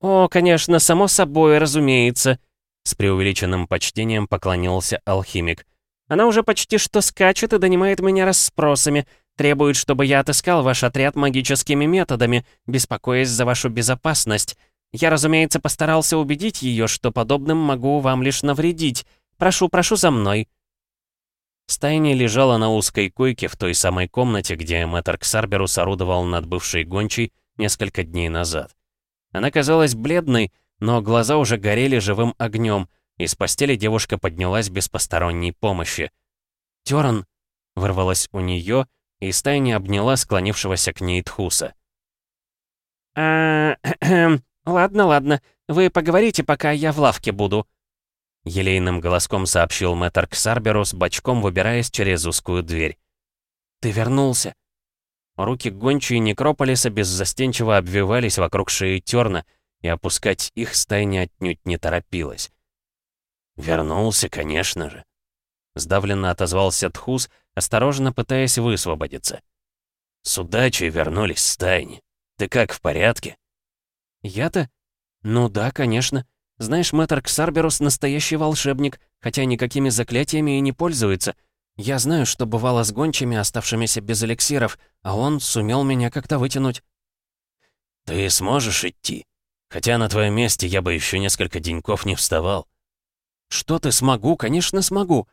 «О, конечно, само собой, разумеется», — с преувеличенным почтением поклонился алхимик. «Она уже почти что скачет и донимает меня расспросами, требует, чтобы я отыскал ваш отряд магическими методами, беспокоясь за вашу безопасность. Я, разумеется, постарался убедить ее, что подобным могу вам лишь навредить, Прошу, прошу за мной». Стайни лежала на узкой койке в той самой комнате, где мэтр Ксарберус орудовал над бывшей гончей несколько дней назад. Она казалась бледной, но глаза уже горели живым огнем, и с постели девушка поднялась без посторонней помощи. «Тёрн!» — вырвалась у нее, и Стайни обняла склонившегося к ней Тхуса. а ладно, ладно, вы поговорите, пока я в лавке буду», Елейным голоском сообщил мэтр Ксарберус, бочком выбираясь через узкую дверь. «Ты вернулся!» Руки гончие Некрополиса беззастенчиво обвивались вокруг шеи Терна, и опускать их стайня отнюдь не торопилась. «Вернулся, конечно же!» Сдавленно отозвался Тхус, осторожно пытаясь высвободиться. «С удачей вернулись стайни. Ты как, в порядке?» «Я-то? Ну да, конечно. Знаешь, мэтр Ксарберус настоящий волшебник, хотя никакими заклятиями и не пользуется. Я знаю, что бывало с гончими, оставшимися без эликсиров, а он сумел меня как-то вытянуть. Ты сможешь идти? Хотя на твоем месте я бы еще несколько деньков не вставал. Что ты смогу? Конечно, смогу.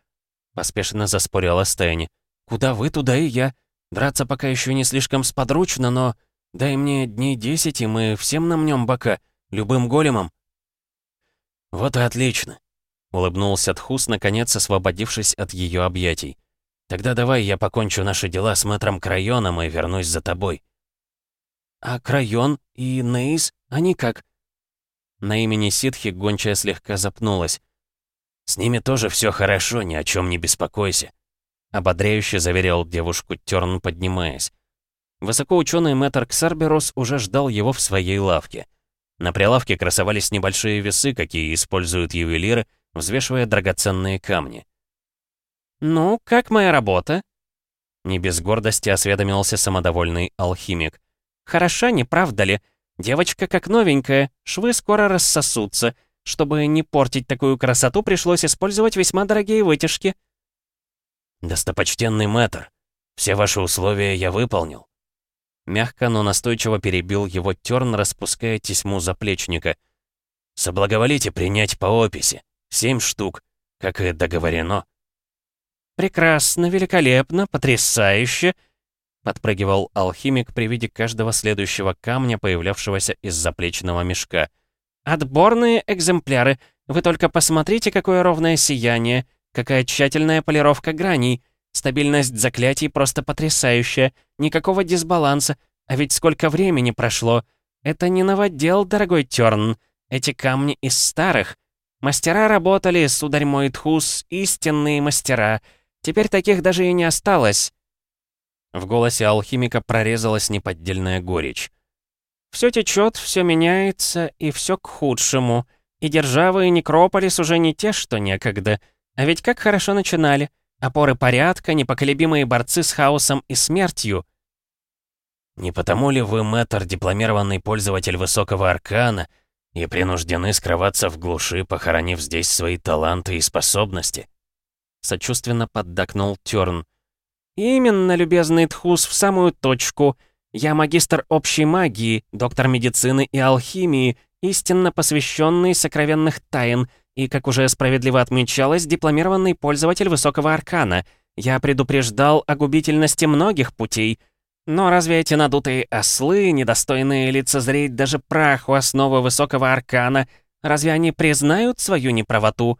Поспешно заспорила Стэнни. Куда вы, туда и я. Драться пока еще не слишком сподручно, но... Дай мне дней десять, и мы всем намнем бока. Любым големом. «Вот и отлично», — улыбнулся Тхус, наконец освободившись от ее объятий. «Тогда давай я покончу наши дела с мэтром Крайоном и вернусь за тобой». «А Крайон и Нейс, они как?» На имени ситхи гончая слегка запнулась. «С ними тоже все хорошо, ни о чем не беспокойся», — ободряюще заверил девушку Терн, поднимаясь. Высокоученый мэтр Ксарберус уже ждал его в своей лавке. На прилавке красовались небольшие весы, какие используют ювелиры, взвешивая драгоценные камни. «Ну, как моя работа?» Не без гордости осведомился самодовольный алхимик. «Хороша, не правда ли? Девочка как новенькая, швы скоро рассосутся. Чтобы не портить такую красоту, пришлось использовать весьма дорогие вытяжки». «Достопочтенный мэтр, все ваши условия я выполнил», Мягко, но настойчиво перебил его терн, распуская тесьму заплечника. «Соблаговолите принять по описи. Семь штук, как и договорено». «Прекрасно, великолепно, потрясающе!» Подпрыгивал алхимик при виде каждого следующего камня, появлявшегося из заплечного мешка. «Отборные экземпляры! Вы только посмотрите, какое ровное сияние! Какая тщательная полировка граней! Стабильность заклятий просто потрясающая! Никакого дисбаланса! А ведь сколько времени прошло! Это не новодел, дорогой Тёрн! Эти камни из старых! Мастера работали, сударь мой Тхус, истинные мастера! Теперь таких даже и не осталось!» В голосе алхимика прорезалась неподдельная горечь. «Все течет, все меняется, и все к худшему. И держава, и некрополис уже не те, что некогда. А ведь как хорошо начинали. Опоры порядка, непоколебимые борцы с хаосом и смертью». «Не потому ли вы, мэтр, дипломированный пользователь высокого аркана, и принуждены скрываться в глуши, похоронив здесь свои таланты и способности?» Сочувственно поддакнул Тёрн. «Именно, любезный Тхус, в самую точку. Я магистр общей магии, доктор медицины и алхимии, истинно посвященный сокровенных тайн, и, как уже справедливо отмечалось, дипломированный пользователь высокого аркана. Я предупреждал о губительности многих путей. Но разве эти надутые ослы, недостойные лицезреть даже праху основы высокого аркана, разве они признают свою неправоту?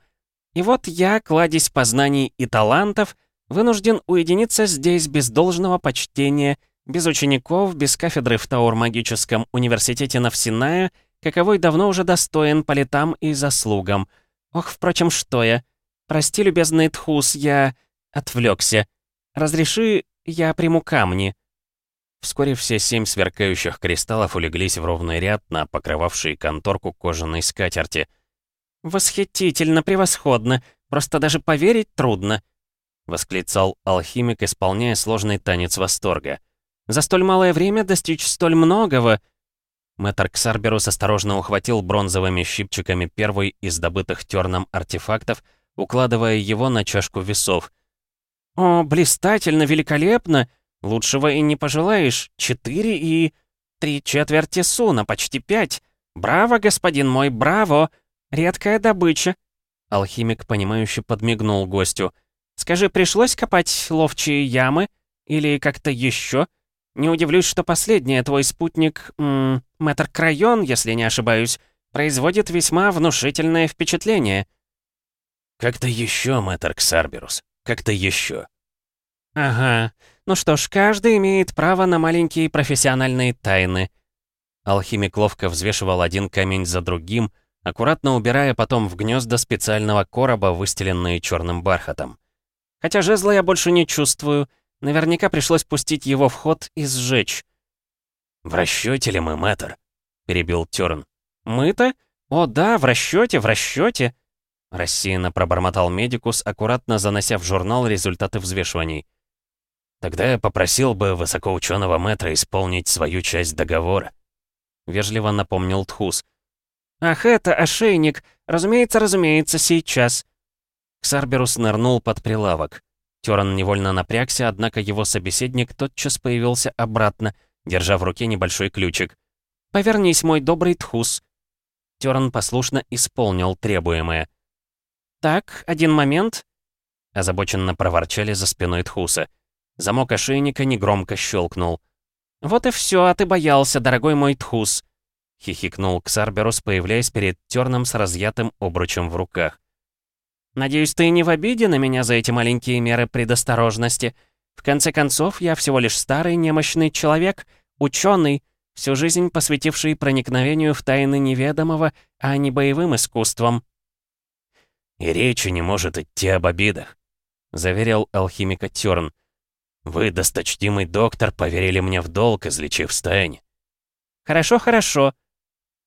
И вот я, кладезь познаний и талантов, Вынужден уединиться здесь без должного почтения, без учеников, без кафедры в Таур-магическом университете Навсиная, каковой давно уже достоин по летам и заслугам. Ох, впрочем, что я. Прости, любезный Тхус, я... отвлекся. Разреши, я приму камни. Вскоре все семь сверкающих кристаллов улеглись в ровный ряд на покрывавшей конторку кожаной скатерти. «Восхитительно, превосходно! Просто даже поверить трудно!» — восклицал алхимик, исполняя сложный танец восторга. «За столь малое время достичь столь многого!» Мэтр Ксарберус осторожно ухватил бронзовыми щипчиками первый из добытых терном артефактов, укладывая его на чашку весов. «О, блистательно, великолепно! Лучшего и не пожелаешь. Четыре и... Три четверти суна, почти пять. Браво, господин мой, браво! Редкая добыча!» Алхимик, понимающе подмигнул гостю — Скажи, пришлось копать ловчие ямы? Или как-то еще? Не удивлюсь, что последний твой спутник, м мэтр Крайон, если не ошибаюсь, производит весьма внушительное впечатление. Как-то еще, мэтр Ксарберус, как-то еще. Ага. Ну что ж, каждый имеет право на маленькие профессиональные тайны. Алхимик ловко взвешивал один камень за другим, аккуратно убирая потом в гнезда специального короба, выстеленные черным бархатом. Хотя жезла я больше не чувствую. Наверняка пришлось пустить его в ход и сжечь. «В расчете ли мы, мэтр?» — перебил Тёрн. «Мы-то? О да, в расчете, в расчете!» Рассеянно пробормотал медикус, аккуратно занося в журнал результаты взвешиваний. «Тогда я попросил бы высокоученого мэтра исполнить свою часть договора», — вежливо напомнил Тхус. «Ах, это ошейник! Разумеется, разумеется, сейчас!» Ксарберус нырнул под прилавок. Теран невольно напрягся, однако его собеседник тотчас появился обратно, держа в руке небольшой ключик. «Повернись, мой добрый Тхус!» Теран послушно исполнил требуемое. «Так, один момент!» Озабоченно проворчали за спиной Тхуса. Замок ошейника негромко щелкнул. «Вот и все, а ты боялся, дорогой мой Тхус!» Хихикнул Ксарберус, появляясь перед Терном с разъятым обручем в руках. Надеюсь, ты не в обиде на меня за эти маленькие меры предосторожности. В конце концов, я всего лишь старый немощный человек, ученый, всю жизнь посвятивший проникновению в тайны неведомого, а не боевым искусствам». «И речи не может идти об обидах», — заверил алхимика Тёрн. «Вы, досточтимый доктор, поверили мне в долг, излечив стань». «Хорошо, хорошо».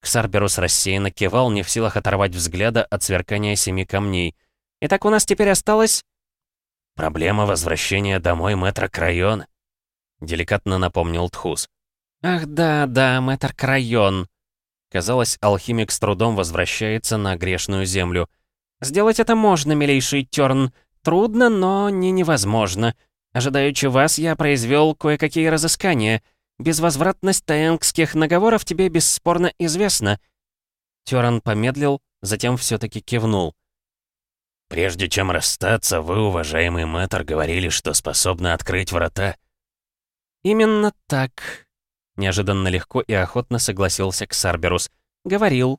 Ксарберус рассеянно кивал, не в силах оторвать взгляда от сверкания семи камней — Итак, у нас теперь осталось...» «Проблема возвращения домой мэтра Крайон», — деликатно напомнил Тхус. «Ах да, да, мэтр Крайон». Казалось, алхимик с трудом возвращается на грешную землю. «Сделать это можно, милейший Тёрн. Трудно, но не невозможно. Ожидаючи вас, я произвел кое-какие разыскания. Безвозвратность таэнгских наговоров тебе бесспорно известна». Тёрн помедлил, затем все таки кивнул. «Прежде чем расстаться, вы, уважаемый мэтр, говорили, что способны открыть врата». «Именно так», — неожиданно легко и охотно согласился Ксарберус. «Говорил.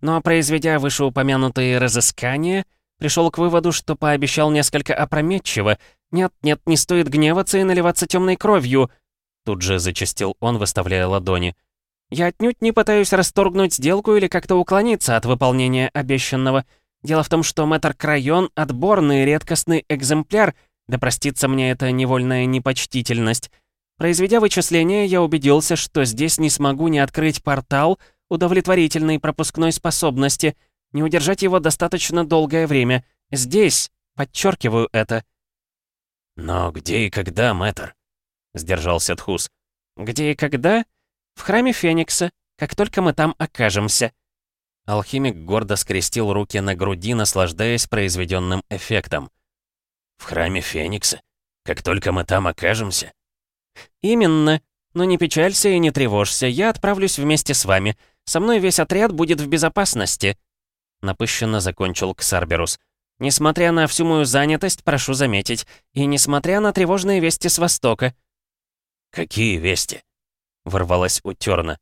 Но, произведя вышеупомянутые разыскания, пришел к выводу, что пообещал несколько опрометчиво. Нет, нет, не стоит гневаться и наливаться темной кровью. Тут же зачастил он, выставляя ладони. Я отнюдь не пытаюсь расторгнуть сделку или как-то уклониться от выполнения обещанного. Дело в том, что мэтр Крайон — отборный редкостный экземпляр, да простится мне эта невольная непочтительность. Произведя вычисления, я убедился, что здесь не смогу не открыть портал удовлетворительной пропускной способности — не удержать его достаточно долгое время. Здесь, подчеркиваю это». «Но где и когда, мэтр?» — сдержался Тхус. «Где и когда? В храме Феникса, как только мы там окажемся». Алхимик гордо скрестил руки на груди, наслаждаясь произведенным эффектом. «В храме Феникса? Как только мы там окажемся?» «Именно. Но не печалься и не тревожься, я отправлюсь вместе с вами. Со мной весь отряд будет в безопасности». Напыщенно закончил Ксарберус. «Несмотря на всю мою занятость, прошу заметить, и несмотря на тревожные вести с Востока». «Какие вести?» — ворвалась у Тёрна.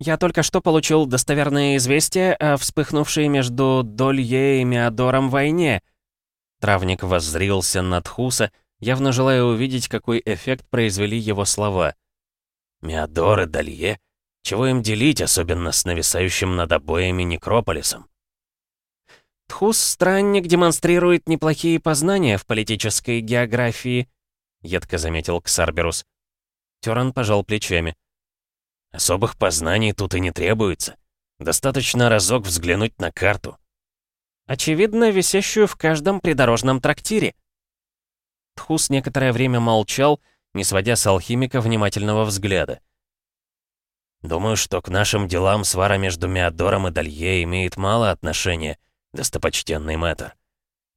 «Я только что получил достоверные известия о вспыхнувшей между Долье и Меодором войне». Травник воззрился на Тхуса, явно желая увидеть, какой эффект произвели его слова. «Меодор и Долье? Чего им делить, особенно с нависающим над обоями некрополисом?» «Тхус-странник демонстрирует неплохие познания в политической географии», — едко заметил Ксарберус. Тёран пожал плечами. «Особых познаний тут и не требуется. Достаточно разок взглянуть на карту». «Очевидно, висящую в каждом придорожном трактире». Тхус некоторое время молчал, не сводя с алхимика внимательного взгляда. «Думаю, что к нашим делам свара между Меодором и Далье имеет мало отношения», достопочтенный мэтр.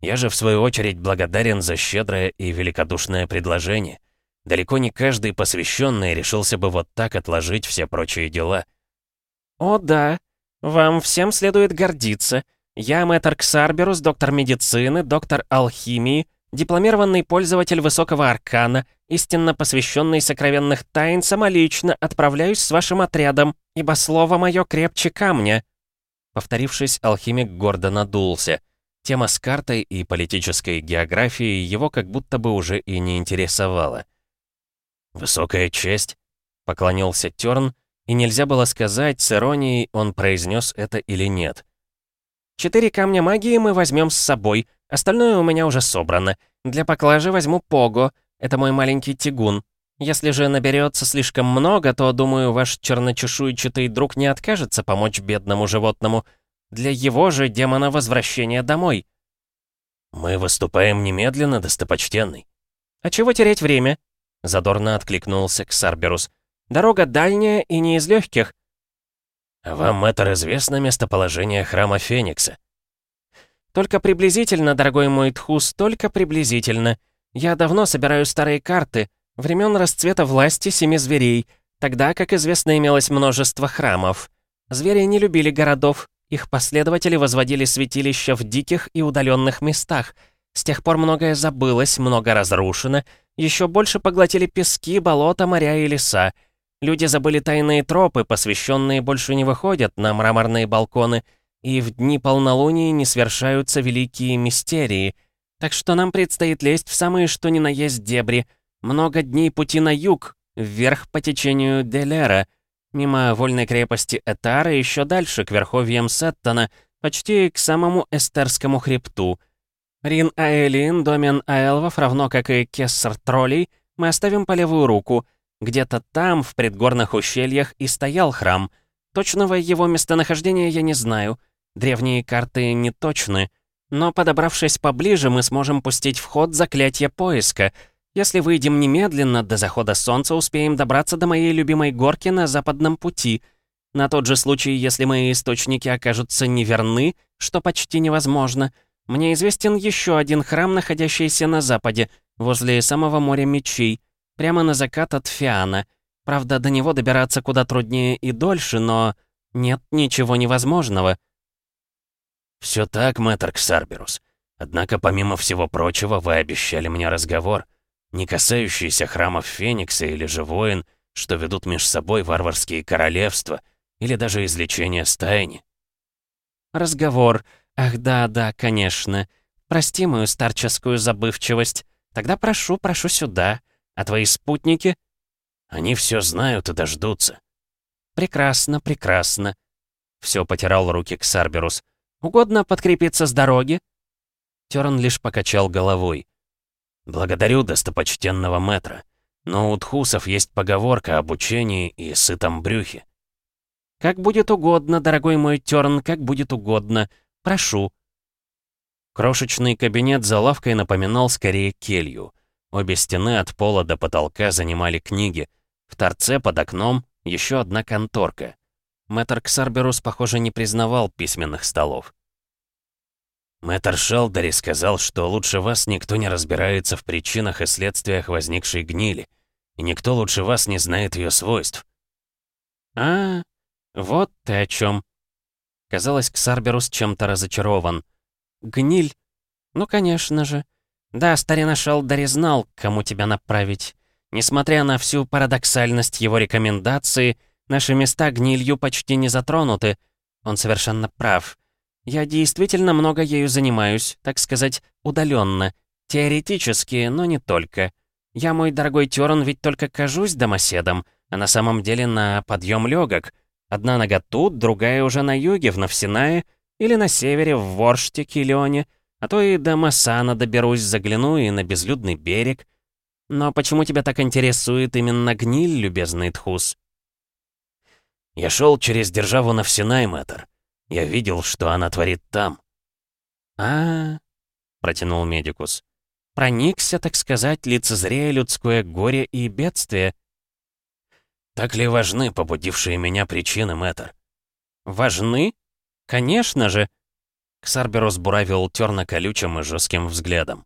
Я же, в свою очередь, благодарен за щедрое и великодушное предложение. Далеко не каждый посвященный решился бы вот так отложить все прочие дела. «О да, вам всем следует гордиться. Я мэтр Ксарберус, доктор медицины, доктор алхимии, дипломированный пользователь высокого аркана, истинно посвященный сокровенных тайн, самолично отправляюсь с вашим отрядом, ибо слово мое крепче камня». Повторившись, алхимик гордо надулся. Тема с картой и политической географией его как будто бы уже и не интересовала. «Высокая честь», — поклонился Тёрн, и нельзя было сказать, с иронией он произнес это или нет. «Четыре камня магии мы возьмем с собой, остальное у меня уже собрано. Для поклажи возьму Пого, это мой маленький тягун. Если же наберется слишком много, то, думаю, ваш черночешуйчатый друг не откажется помочь бедному животному. Для его же демона возвращения домой. Мы выступаем немедленно, достопочтенный. А чего терять время? Задорно откликнулся Ксарберус. Дорога дальняя и не из легких. Вам, мэтр, известно местоположение храма Феникса? Только приблизительно, дорогой мой Тхус, только приблизительно. Я давно собираю старые карты, Времен расцвета власти семи зверей, тогда, как известно, имелось множество храмов. Звери не любили городов, их последователи возводили святилища в диких и удаленных местах. С тех пор многое забылось, много разрушено, еще больше поглотили пески, болота, моря и леса. Люди забыли тайные тропы, посвященные больше не выходят на мраморные балконы, и в дни полнолуния не свершаются великие мистерии. Так что нам предстоит лезть в самые что ни на есть дебри — много дней пути на юг, вверх по течению Делера, мимо вольной крепости Этара еще дальше, к верховьям Сеттона, почти к самому Эстерскому хребту. Рин Аэлин, домен Аэлвов, равно как и Кессер Троллей, мы оставим по левую руку. Где-то там, в предгорных ущельях, и стоял храм. Точного его местонахождения я не знаю. Древние карты не точны. Но, подобравшись поближе, мы сможем пустить в ход заклятие поиска — если выйдем немедленно, до захода солнца успеем добраться до моей любимой горки на западном пути. На тот же случай, если мои источники окажутся неверны, что почти невозможно, мне известен еще один храм, находящийся на западе, возле самого моря мечей, прямо на закат от Фиана. Правда, до него добираться куда труднее и дольше, но нет ничего невозможного. «Все так, мэтр Ксарберус. Однако, помимо всего прочего, вы обещали мне разговор. не касающиеся храмов Феникса или же воин, что ведут между собой варварские королевства, или даже излечение стайни. Разговор. Ах да, да, конечно. Прости мою старческую забывчивость. Тогда прошу, прошу сюда. А твои спутники? Они все знают и дождутся. Прекрасно, прекрасно. Все потирал руки Ксарберус. Угодно подкрепиться с дороги? Терн лишь покачал головой. «Благодарю достопочтенного мэтра, но у тхусов есть поговорка об учении и сытом брюхе». «Как будет угодно, дорогой мой Терн, как будет угодно. Прошу». Крошечный кабинет за лавкой напоминал скорее келью. Обе стены от пола до потолка занимали книги. В торце под окном еще одна конторка. Мэтр Ксарберус, похоже, не признавал письменных столов. Мэтр Шелдери сказал, что лучше вас никто не разбирается в причинах и следствиях возникшей гнили, и никто лучше вас не знает ее свойств. А, вот ты о чем. Казалось, Ксарберус чем-то разочарован. Гниль? Ну, конечно же. Да, старина Шелдери знал, к кому тебя направить. Несмотря на всю парадоксальность его рекомендации, наши места гнилью почти не затронуты. Он совершенно прав. Я действительно много ею занимаюсь, так сказать, удаленно, Теоретически, но не только. Я, мой дорогой Тёрн, ведь только кажусь домоседом, а на самом деле на подъем легок. Одна нога тут, другая уже на юге, в Навсинае, или на севере, в Ворште, Килионе, а то и до Масана доберусь, загляну и на безлюдный берег. Но почему тебя так интересует именно гниль, любезный Тхус? Я шел через державу Навсинай, мэтр. Я видел, что она творит там». А, -а, -а протянул Медикус. «Проникся, так сказать, лицезрея людское горе и бедствие». «Так ли важны побудившие меня причины, мэтр?» «Важны? Конечно же!» Ксарберус буравил терно колючим и жестким взглядом.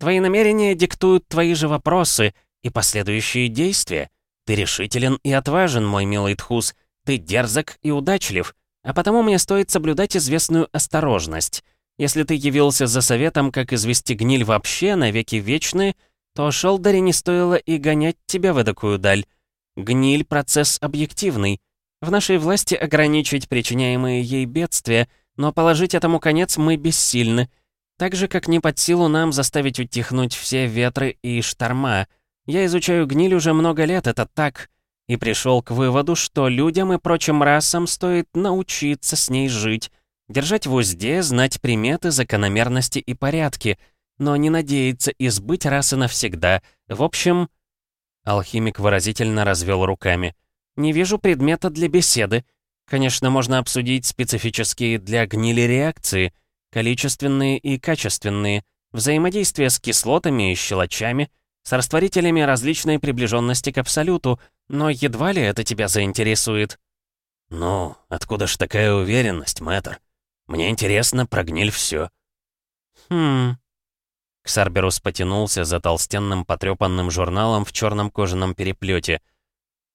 «Твои намерения диктуют твои же вопросы и последующие действия. Ты решителен и отважен, мой милый Тхус. Ты дерзок и удачлив. А потому мне стоит соблюдать известную осторожность. Если ты явился за советом, как извести гниль вообще навеки вечные, то Шелдере не стоило и гонять тебя в эдакую даль. Гниль — процесс объективный. В нашей власти ограничить причиняемые ей бедствия, но положить этому конец мы бессильны. Так же, как не под силу нам заставить утихнуть все ветры и шторма. Я изучаю гниль уже много лет, это так и пришел к выводу, что людям и прочим расам стоит научиться с ней жить, держать в узде, знать приметы, закономерности и порядки, но не надеяться избыть расы навсегда. В общем... Алхимик выразительно развел руками. «Не вижу предмета для беседы. Конечно, можно обсудить специфические для гнили реакции, количественные и качественные, взаимодействие с кислотами и щелочами, с растворителями различной приближенности к абсолюту, но едва ли это тебя заинтересует». «Ну, откуда ж такая уверенность, мэтр? Мне интересно про гниль все. «Хм...» Ксарберус потянулся за толстенным потрепанным журналом в черном кожаном переплете.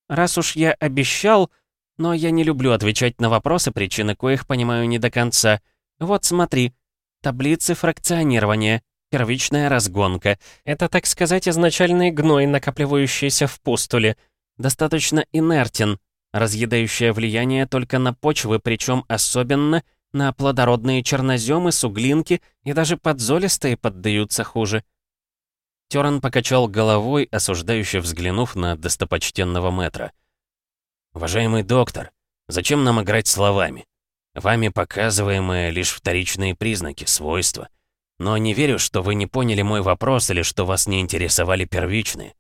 «Раз уж я обещал, но я не люблю отвечать на вопросы, причины коих понимаю не до конца. Вот смотри, таблицы фракционирования, первичная разгонка. Это, так сказать, изначальный гной, накапливающийся в пустуле» достаточно инертен, разъедающее влияние только на почвы, причем особенно на плодородные черноземы, суглинки и даже подзолистые поддаются хуже. Теран покачал головой, осуждающе взглянув на достопочтенного метра. «Уважаемый доктор, зачем нам играть словами? Вами показываемые лишь вторичные признаки, свойства. Но не верю, что вы не поняли мой вопрос или что вас не интересовали первичные.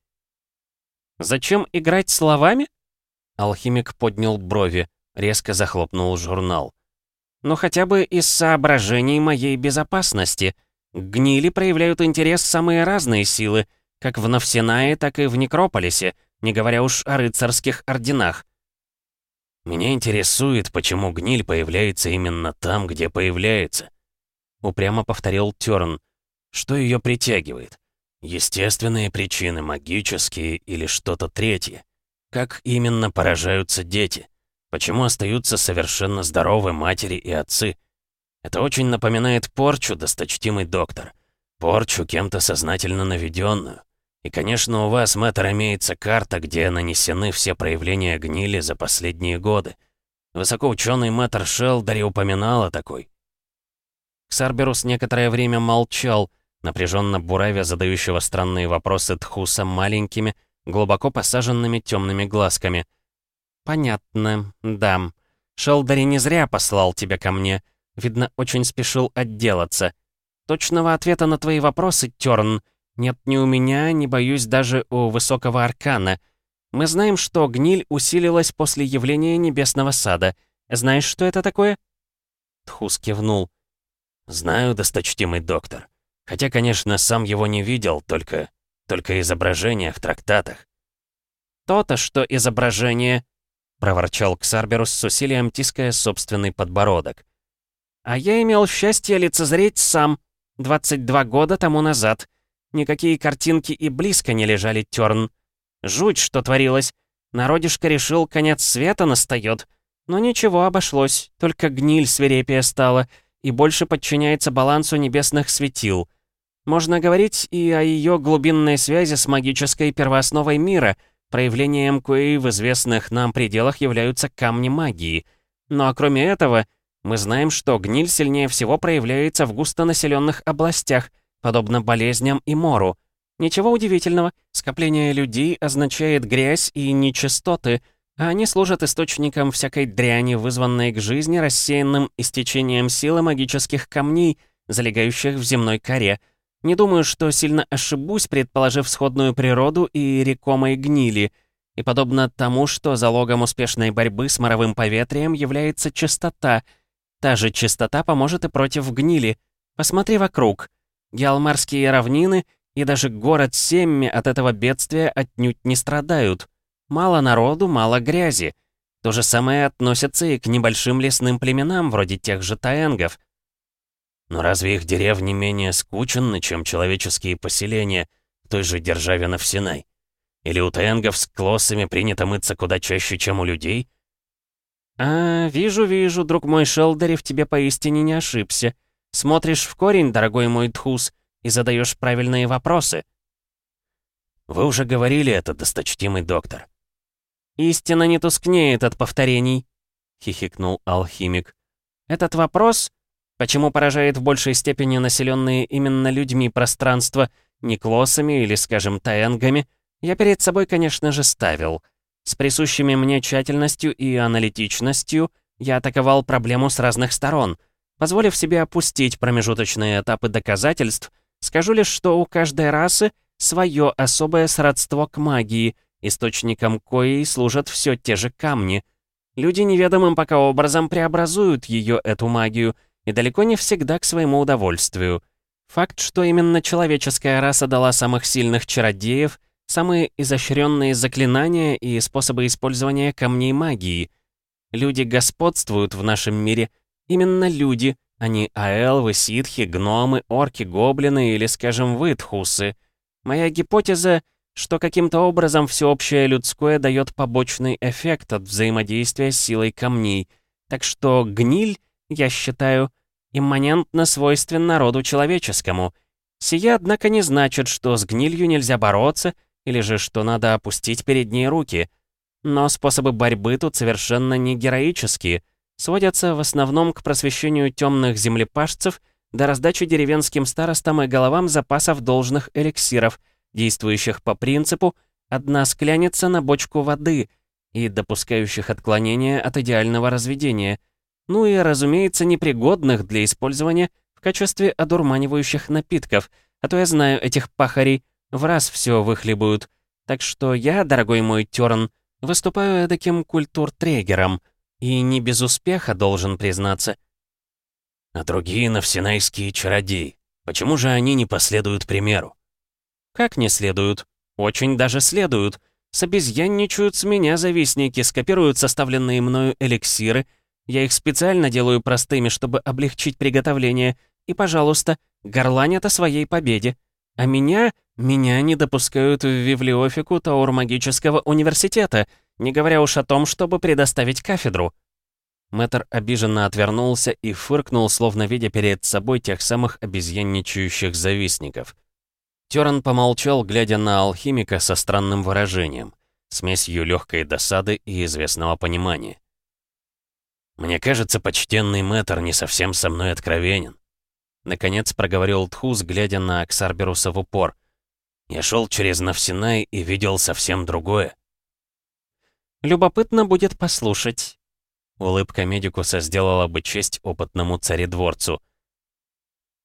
«Зачем играть словами?» Алхимик поднял брови, резко захлопнул журнал. «Но хотя бы из соображений моей безопасности. Гнили проявляют интерес самые разные силы, как в Навсенае, так и в Некрополисе, не говоря уж о рыцарских орденах». «Меня интересует, почему гниль появляется именно там, где появляется», — упрямо повторил Тёрн. «Что ее притягивает? Естественные причины, магические или что-то третье. Как именно поражаются дети? Почему остаются совершенно здоровы матери и отцы? Это очень напоминает порчу, досточтимый доктор. Порчу, кем-то сознательно наведенную. И, конечно, у вас, мэтр, имеется карта, где нанесены все проявления гнили за последние годы. Высокоученый мэтр Шелдери упоминал о такой. Ксарберус некоторое время молчал, напряженно буравя задающего странные вопросы Тхуса маленькими, глубоко посаженными темными глазками. «Понятно, да. Шелдери не зря послал тебя ко мне. Видно, очень спешил отделаться. Точного ответа на твои вопросы, Тёрн, нет ни у меня, не боюсь даже у Высокого Аркана. Мы знаем, что гниль усилилась после явления Небесного Сада. Знаешь, что это такое?» Тхус кивнул. «Знаю, досточтимый доктор. Хотя, конечно, сам его не видел, только... только изображения в трактатах». «То-то, что изображение...» — проворчал Ксарберус с усилием тиская собственный подбородок. «А я имел счастье лицезреть сам, 22 года тому назад. Никакие картинки и близко не лежали Тёрн. Жуть, что творилось. Народишко решил, конец света настает. Но ничего, обошлось, только гниль свирепее стала и больше подчиняется балансу небесных светил. Можно говорить и о ее глубинной связи с магической первоосновой мира, проявлением коей в известных нам пределах являются камни магии. Ну а кроме этого, мы знаем, что гниль сильнее всего проявляется в густонаселенных областях, подобно болезням и мору. Ничего удивительного, скопление людей означает грязь и нечистоты, а они служат источником всякой дряни, вызванной к жизни рассеянным истечением силы магических камней, залегающих в земной коре. Не думаю, что сильно ошибусь, предположив сходную природу и рекомой гнили. И подобно тому, что залогом успешной борьбы с моровым поветрием является чистота. Та же чистота поможет и против гнили. Посмотри вокруг. Геалмарские равнины и даже город Семми от этого бедствия отнюдь не страдают. Мало народу, мало грязи. То же самое относится и к небольшим лесным племенам, вроде тех же таэнгов. Но разве их деревни менее скученны, чем человеческие поселения в той же державе Навсинай? Или у таэнгов с клоссами принято мыться куда чаще, чем у людей? «А, вижу, вижу, друг мой Шелдери, в тебе поистине не ошибся. Смотришь в корень, дорогой мой Тхус, и задаешь правильные вопросы. Вы уже говорили это, досточтимый доктор. Истина не тускнеет от повторений, хихикнул алхимик. Этот вопрос, почему поражает в большей степени населенные именно людьми пространства, не клоссами или, скажем, таэнгами, я перед собой, конечно же, ставил. С присущими мне тщательностью и аналитичностью я атаковал проблему с разных сторон — Позволив себе опустить промежуточные этапы доказательств, скажу лишь, что у каждой расы свое особое сродство к магии, источником коей служат все те же камни. Люди неведомым пока образом преобразуют ее, эту магию, и далеко не всегда к своему удовольствию. Факт, что именно человеческая раса дала самых сильных чародеев, самые изощренные заклинания и способы использования камней магии. Люди господствуют в нашем мире — Именно люди, а не аэлвы, ситхи, гномы, орки, гоблины или, скажем, вытхусы. Моя гипотеза, что каким-то образом всеобщее людское дает побочный эффект от взаимодействия с силой камней. Так что гниль, я считаю, имманентно свойственна роду человеческому. Сия, однако, не значит, что с гнилью нельзя бороться, или же что надо опустить перед ней руки. Но способы борьбы тут совершенно не героические — сводятся в основном к просвещению темных землепашцев до раздачи деревенским старостам и головам запасов должных эликсиров, действующих по принципу «одна скляница на бочку воды» и допускающих отклонения от идеального разведения, ну и, разумеется, непригодных для использования в качестве одурманивающих напитков, а то я знаю этих пахарей, в раз все выхлебают. Так что я, дорогой мой Терн, выступаю таким культуртрегером — и не без успеха, должен признаться. А другие навсенайские чародеи, почему же они не последуют примеру? Как не следуют? Очень даже следуют. Собезьянничают с меня завистники, скопируют составленные мною эликсиры. Я их специально делаю простыми, чтобы облегчить приготовление. И, пожалуйста, горланят о своей победе. А меня, меня не допускают в Вивлеофику Таурмагического университета — не говоря уж о том, чтобы предоставить кафедру. Мэтр обиженно отвернулся и фыркнул, словно видя перед собой тех самых обезьянничающих завистников. Теран помолчал, глядя на алхимика со странным выражением, смесью легкой досады и известного понимания. «Мне кажется, почтенный мэтр не совсем со мной откровенен», наконец проговорил Тхус, глядя на Аксарберуса в упор. «Я шел через Навсинай и видел совсем другое». «Любопытно будет послушать», Улыбка медикуса сделала бы честь опытному царедворцу.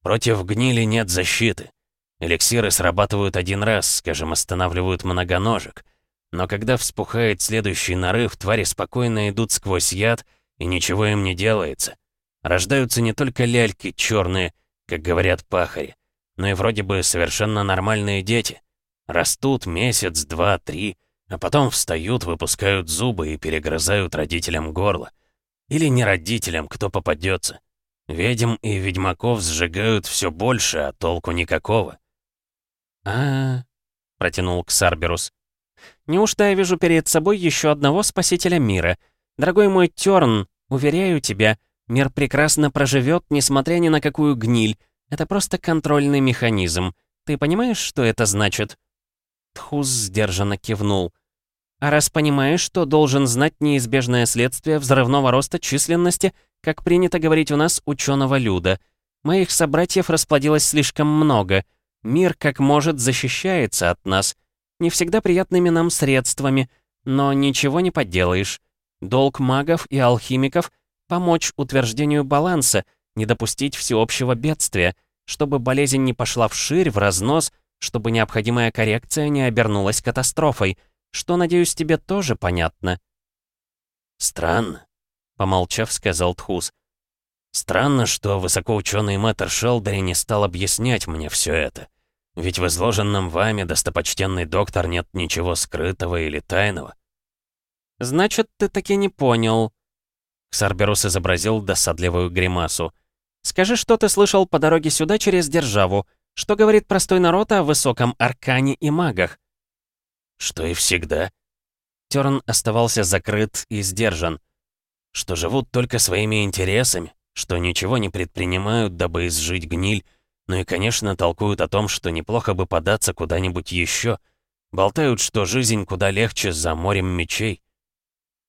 «Против гнили нет защиты. Эликсиры срабатывают один раз, скажем, останавливают многоножек. Но когда вспухает следующий нарыв, твари спокойно идут сквозь яд, и ничего им не делается. Рождаются не только ляльки черные, как говорят пахари, но и вроде бы совершенно нормальные дети. Растут месяц, два, три, а потом встают, выпускают зубы и перегрызают родителям горло. Или не родителям, кто попадется. Ведьм и ведьмаков сжигают все больше, а толку никакого. а, протянул Ксарберус. «Неужто я вижу перед собой еще одного спасителя мира? Дорогой мой Терн, уверяю тебя, мир прекрасно проживет, несмотря ни на какую гниль. Это просто контрольный механизм. Ты понимаешь, что это значит?» Тхус сдержанно кивнул. А раз понимаешь, что должен знать неизбежное следствие взрывного роста численности, как принято говорить у нас, ученого люда. Моих собратьев расплодилось слишком много. Мир, как может, защищается от нас. Не всегда приятными нам средствами, но ничего не поделаешь. Долг магов и алхимиков — помочь утверждению баланса, не допустить всеобщего бедствия, чтобы болезнь не пошла вширь, в разнос, чтобы необходимая коррекция не обернулась катастрофой — что, надеюсь, тебе тоже понятно». «Странно», — помолчав, сказал Тхус. «Странно, что высокоученый мэтр Шелдери не стал объяснять мне все это. Ведь в изложенном вами, достопочтенный доктор, нет ничего скрытого или тайного». «Значит, ты таки не понял». Ксарберус изобразил досадливую гримасу. «Скажи, что ты слышал по дороге сюда через державу? Что говорит простой народ о высоком аркане и магах? Что и всегда. Терн оставался закрыт и сдержан. Что живут только своими интересами, что ничего не предпринимают, дабы изжить гниль, ну и, конечно, толкуют о том, что неплохо бы податься куда-нибудь еще. Болтают, что жизнь куда легче за морем мечей.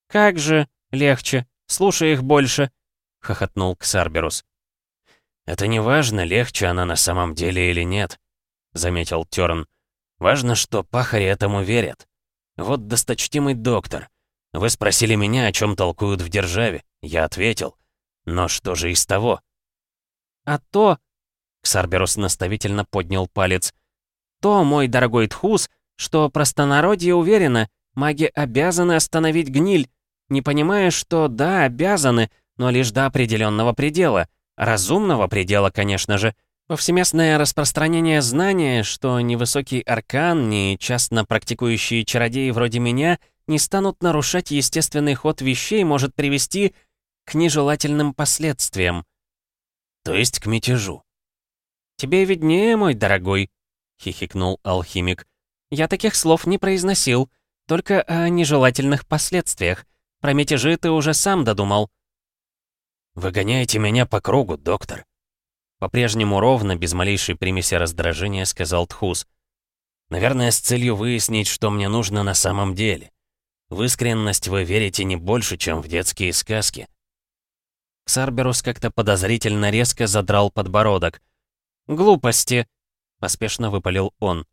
«Как же легче? Слушай их больше!» — хохотнул Ксарберус. «Это не важно, легче она на самом деле или нет», — заметил Терн. Важно, что пахари этому верят. Вот досточтимый доктор. Вы спросили меня, о чем толкуют в державе. Я ответил. Но что же из того? А то... Ксарберус наставительно поднял палец. То, мой дорогой Тхус, что простонародье уверено, маги обязаны остановить гниль, не понимая, что да, обязаны, но лишь до определенного предела. Разумного предела, конечно же. Повсеместное распространение знания, что ни высокий аркан, ни частно практикующие чародеи вроде меня не станут нарушать естественный ход вещей, может привести к нежелательным последствиям. То есть к мятежу. «Тебе виднее, мой дорогой», — хихикнул алхимик. «Я таких слов не произносил, только о нежелательных последствиях. Про мятежи ты уже сам додумал». «Вы гоняете меня по кругу, доктор», по-прежнему ровно, без малейшей примеси раздражения, сказал Тхус. «Наверное, с целью выяснить, что мне нужно на самом деле. В искренность вы верите не больше, чем в детские сказки». Ксарберус как-то подозрительно резко задрал подбородок. «Глупости!» — поспешно выпалил он.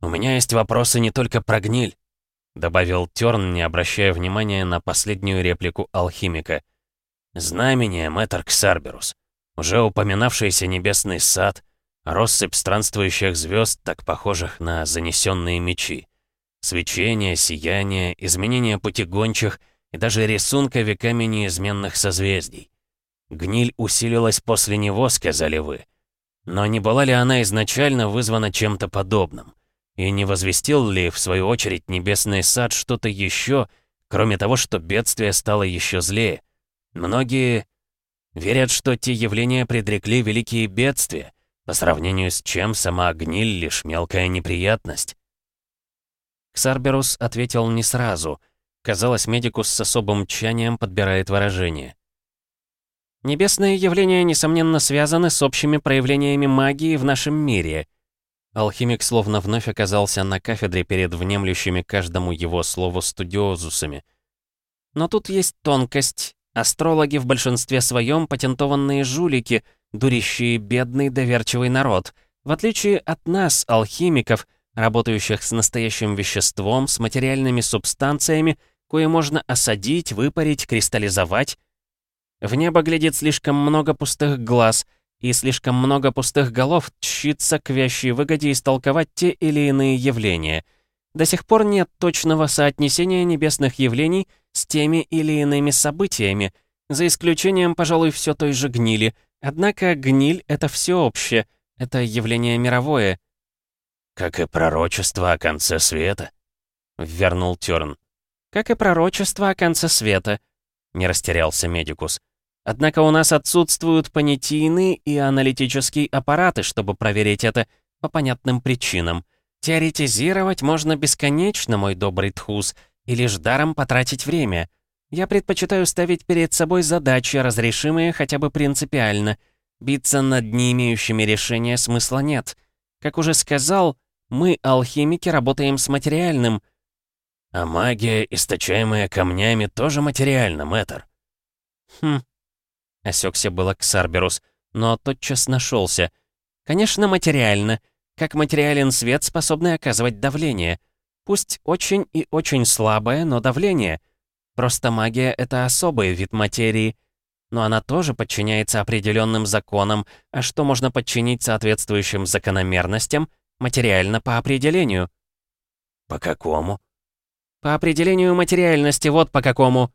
«У меня есть вопросы не только про гниль», — добавил Тёрн, не обращая внимания на последнюю реплику алхимика. «Знамение, мэтр Ксарберус. Уже упоминавшийся небесный сад, россыпь странствующих звезд, так похожих на занесенные мечи. Свечение, сияние, изменение пути гончих и даже рисунка веками неизменных созвездий. Гниль усилилась после него, сказали вы. Но не была ли она изначально вызвана чем-то подобным? И не возвестил ли, в свою очередь, небесный сад что-то еще, кроме того, что бедствие стало еще злее? Многие Верят, что те явления предрекли великие бедствия, по сравнению с чем сама гниль — лишь мелкая неприятность. Ксарберус ответил не сразу. Казалось, медикус с особым тщанием подбирает выражение. Небесные явления, несомненно, связаны с общими проявлениями магии в нашем мире. Алхимик словно вновь оказался на кафедре перед внемлющими каждому его слову студиозусами. Но тут есть тонкость. Астрологи в большинстве своем патентованные жулики, дурящие бедный доверчивый народ. В отличие от нас, алхимиков, работающих с настоящим веществом, с материальными субстанциями, кое можно осадить, выпарить, кристаллизовать. В небо глядит слишком много пустых глаз — и слишком много пустых голов тщится к вящей выгоде истолковать те или иные явления. До сих пор нет точного соотнесения небесных явлений с теми или иными событиями, за исключением, пожалуй, все той же гнили. Однако гниль — это всеобщее, это явление мировое. «Как и пророчество о конце света», — вернул Тёрн. «Как и пророчество о конце света», — не растерялся Медикус. Однако у нас отсутствуют понятийные и аналитические аппараты, чтобы проверить это по понятным причинам. Теоретизировать можно бесконечно, мой добрый Тхус, и лишь даром потратить время. Я предпочитаю ставить перед собой задачи, разрешимые хотя бы принципиально. Биться над не имеющими решения смысла нет. Как уже сказал, мы, алхимики, работаем с материальным. А магия, источаемая камнями, тоже материальна, мэтр. Хм, Осекся было Ксарберус, но тотчас нашелся. Конечно, материально. Как материален свет, способный оказывать давление. Пусть очень и очень слабое, но давление. Просто магия — это особый вид материи. Но она тоже подчиняется определенным законам, а что можно подчинить соответствующим закономерностям, материально по определению. «По какому?» «По определению материальности, вот по какому!»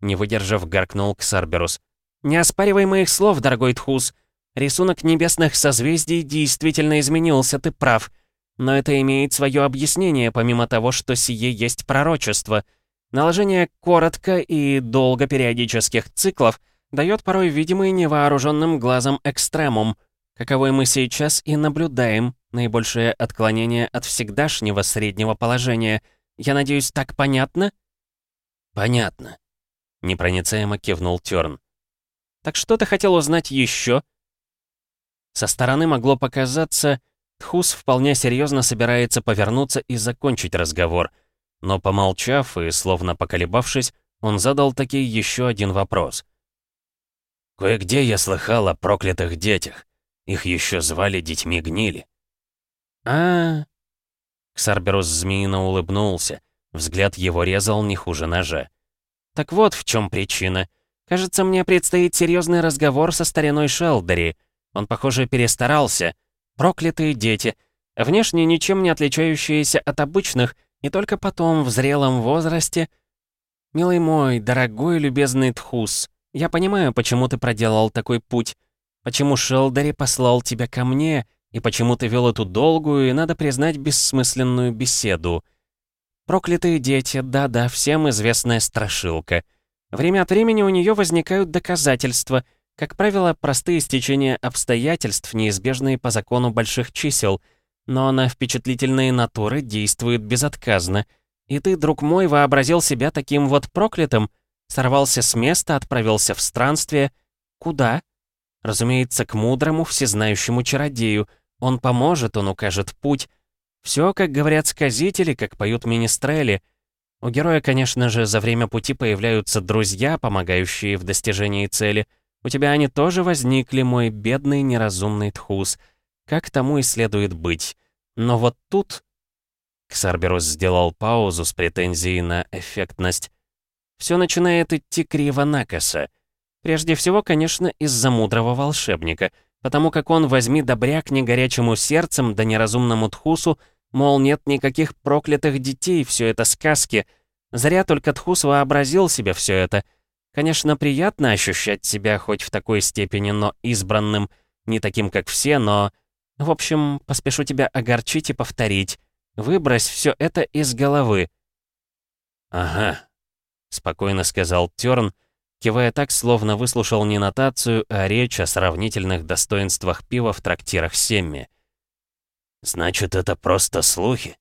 Не выдержав, гаркнул Ксарберус. «Не оспаривай моих слов, дорогой Тхус. Рисунок небесных созвездий действительно изменился, ты прав. Но это имеет свое объяснение, помимо того, что сие есть пророчество. Наложение коротко и долго периодических циклов дает порой видимый невооруженным глазом экстремум, каковой мы сейчас и наблюдаем, наибольшее отклонение от всегдашнего среднего положения. Я надеюсь, так понятно?» «Понятно», — непроницаемо кивнул Тёрн. Так что ты хотел узнать еще? Со стороны могло показаться, Тхус вполне серьезно собирается повернуться и закончить разговор. Но помолчав и словно поколебавшись, он задал таки еще один вопрос. «Кое-где я слыхал о проклятых детях. Их еще звали детьми гнили». А, -а, -а. Ксарберус змеино улыбнулся. Взгляд его резал не хуже ножа. «Так вот в чем причина. Кажется, мне предстоит серьезный разговор со стариной Шелдери. Он, похоже, перестарался. Проклятые дети. Внешне ничем не отличающиеся от обычных, и только потом, в зрелом возрасте... Милый мой, дорогой любезный Тхус, я понимаю, почему ты проделал такой путь. Почему Шелдери послал тебя ко мне, и почему ты вел эту долгую и, надо признать, бессмысленную беседу. Проклятые дети, да-да, всем известная страшилка — Время от времени у нее возникают доказательства, как правило, простые стечения обстоятельств, неизбежные по закону больших чисел, но она впечатлительные натуры действует безотказно. И ты, друг мой, вообразил себя таким вот проклятым, сорвался с места, отправился в странствие. Куда? Разумеется, к мудрому, всезнающему чародею. Он поможет, он укажет путь. Все, как говорят сказители, как поют министрели — у героя, конечно же, за время пути появляются друзья, помогающие в достижении цели. У тебя они тоже возникли, мой бедный неразумный тхус. Как тому и следует быть. Но вот тут... Ксарберус сделал паузу с претензией на эффектность. Все начинает идти криво-накосо. Прежде всего, конечно, из-за мудрого волшебника, потому как он возьми добряк не горячему сердцем да неразумному тхусу, Мол, нет никаких проклятых детей, все это сказки. Зря только Тхус вообразил себе все это. Конечно, приятно ощущать себя хоть в такой степени, но избранным. Не таким, как все, но... В общем, поспешу тебя огорчить и повторить. Выбрось все это из головы. «Ага», — спокойно сказал Тёрн, кивая так, словно выслушал не нотацию, а речь о сравнительных достоинствах пива в трактирах Семми. Значит, это просто слухи?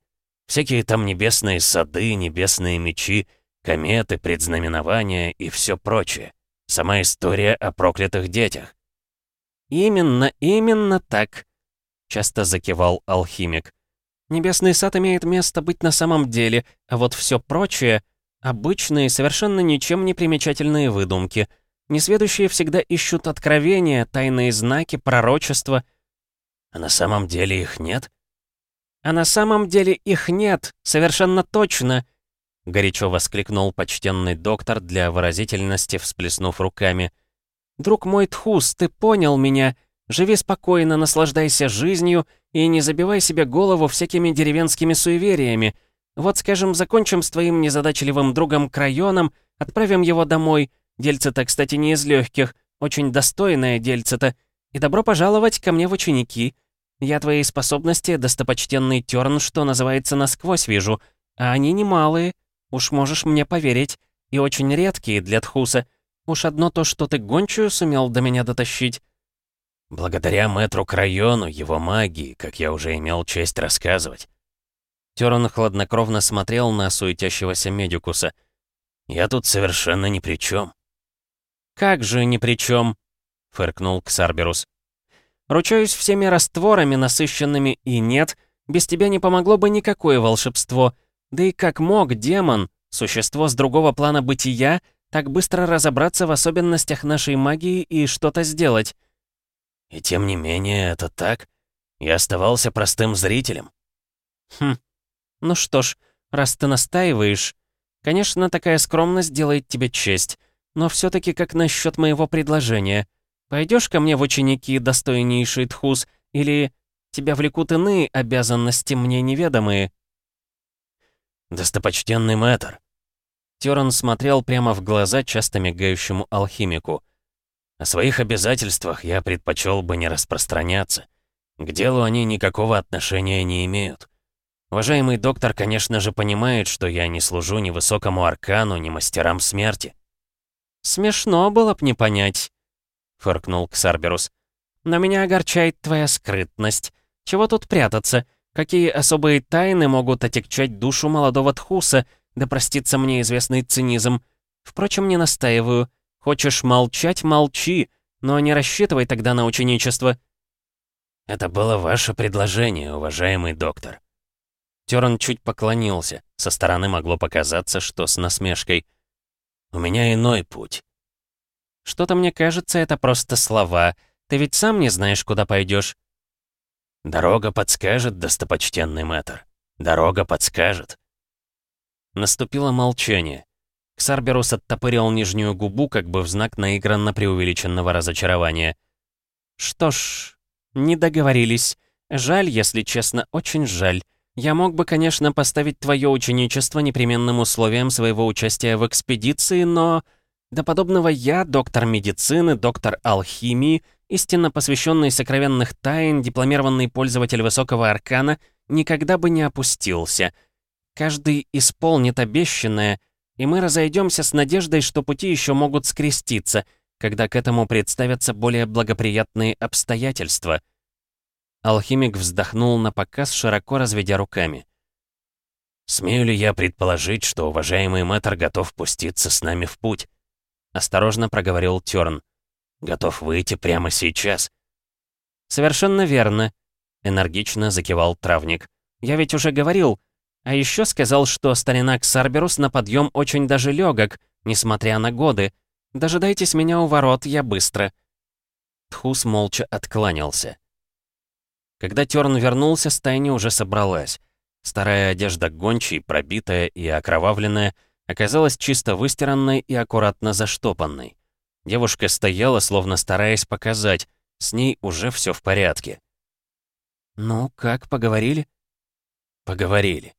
Всякие там небесные сады, небесные мечи, кометы, предзнаменования и все прочее. Сама история о проклятых детях. Именно, именно так. часто закивал алхимик. Небесный сад имеет место быть на самом деле, а вот все прочее — обычные, совершенно ничем не примечательные выдумки. Несведущие всегда ищут откровения, тайные знаки, пророчества. А на самом деле их нет? А на самом деле их нет, совершенно точно, — горячо воскликнул почтенный доктор для выразительности, всплеснув руками. «Друг мой Тхус, ты понял меня. Живи спокойно, наслаждайся жизнью и не забивай себе голову всякими деревенскими суевериями. Вот, скажем, закончим с твоим незадачливым другом Крайоном, отправим его домой. Дельце-то, кстати, не из легких, очень достойное дельце-то. И добро пожаловать ко мне в ученики. Я твои способности, достопочтенный Тёрн, что называется, насквозь вижу, а они немалые, уж можешь мне поверить, и очень редкие для Тхуса. Уж одно то, что ты гончую сумел до меня дотащить. Благодаря мэтру Крайону, его магии, как я уже имел честь рассказывать. Терн хладнокровно смотрел на суетящегося медикуса. «Я тут совершенно ни при чем. «Как же ни при чем? Фыркнул Ксарберус. «Ручаюсь всеми растворами, насыщенными и нет, без тебя не помогло бы никакое волшебство. Да и как мог демон, существо с другого плана бытия, так быстро разобраться в особенностях нашей магии и что-то сделать?» И тем не менее, это так. Я оставался простым зрителем. Хм. Ну что ж, раз ты настаиваешь... Конечно, такая скромность делает тебе честь. Но все таки как насчет моего предложения? Пойдешь ко мне в ученики, достойнейший Тхус, или тебя влекут иные обязанности, мне неведомые?» «Достопочтенный мэтр». Теран смотрел прямо в глаза часто мигающему алхимику. О своих обязательствах я предпочел бы не распространяться. К делу они никакого отношения не имеют. Уважаемый доктор, конечно же, понимает, что я не служу ни высокому аркану, ни мастерам смерти. «Смешно было б не понять», — фыркнул Ксарберус. «Но меня огорчает твоя скрытность. Чего тут прятаться? Какие особые тайны могут отягчать душу молодого Тхуса, да простится мне известный цинизм? Впрочем, не настаиваю. Хочешь молчать — молчи, но не рассчитывай тогда на ученичество». «Это было ваше предложение, уважаемый доктор». Терн чуть поклонился. Со стороны могло показаться, что с насмешкой. «У меня иной путь». «Что-то мне кажется, это просто слова. Ты ведь сам не знаешь, куда пойдешь. «Дорога подскажет, достопочтенный мэтр. Дорога подскажет». Наступило молчание. Ксарберус оттопырил нижнюю губу, как бы в знак наигранно преувеличенного разочарования. «Что ж, не договорились. Жаль, если честно, очень жаль. Я мог бы, конечно, поставить твое ученичество непременным условием своего участия в экспедиции, но... До подобного я, доктор медицины, доктор алхимии, истинно посвященный сокровенных тайн, дипломированный пользователь высокого аркана, никогда бы не опустился. Каждый исполнит обещанное — и мы разойдемся с надеждой, что пути еще могут скреститься, когда к этому представятся более благоприятные обстоятельства. Алхимик вздохнул на показ, широко разведя руками. «Смею ли я предположить, что уважаемый мэтр готов пуститься с нами в путь?» Осторожно проговорил Тёрн. «Готов выйти прямо сейчас?» «Совершенно верно», — энергично закивал травник. «Я ведь уже говорил, а еще сказал, что старина Ксарберус на подъем очень даже легок, несмотря на годы. Дожидайтесь меня у ворот, я быстро. Тхус молча откланялся. Когда Терн вернулся, стайня уже собралась. Старая одежда гончей, пробитая и окровавленная, оказалась чисто выстиранной и аккуратно заштопанной. Девушка стояла, словно стараясь показать, с ней уже все в порядке. «Ну, как, поговорили?» «Поговорили»,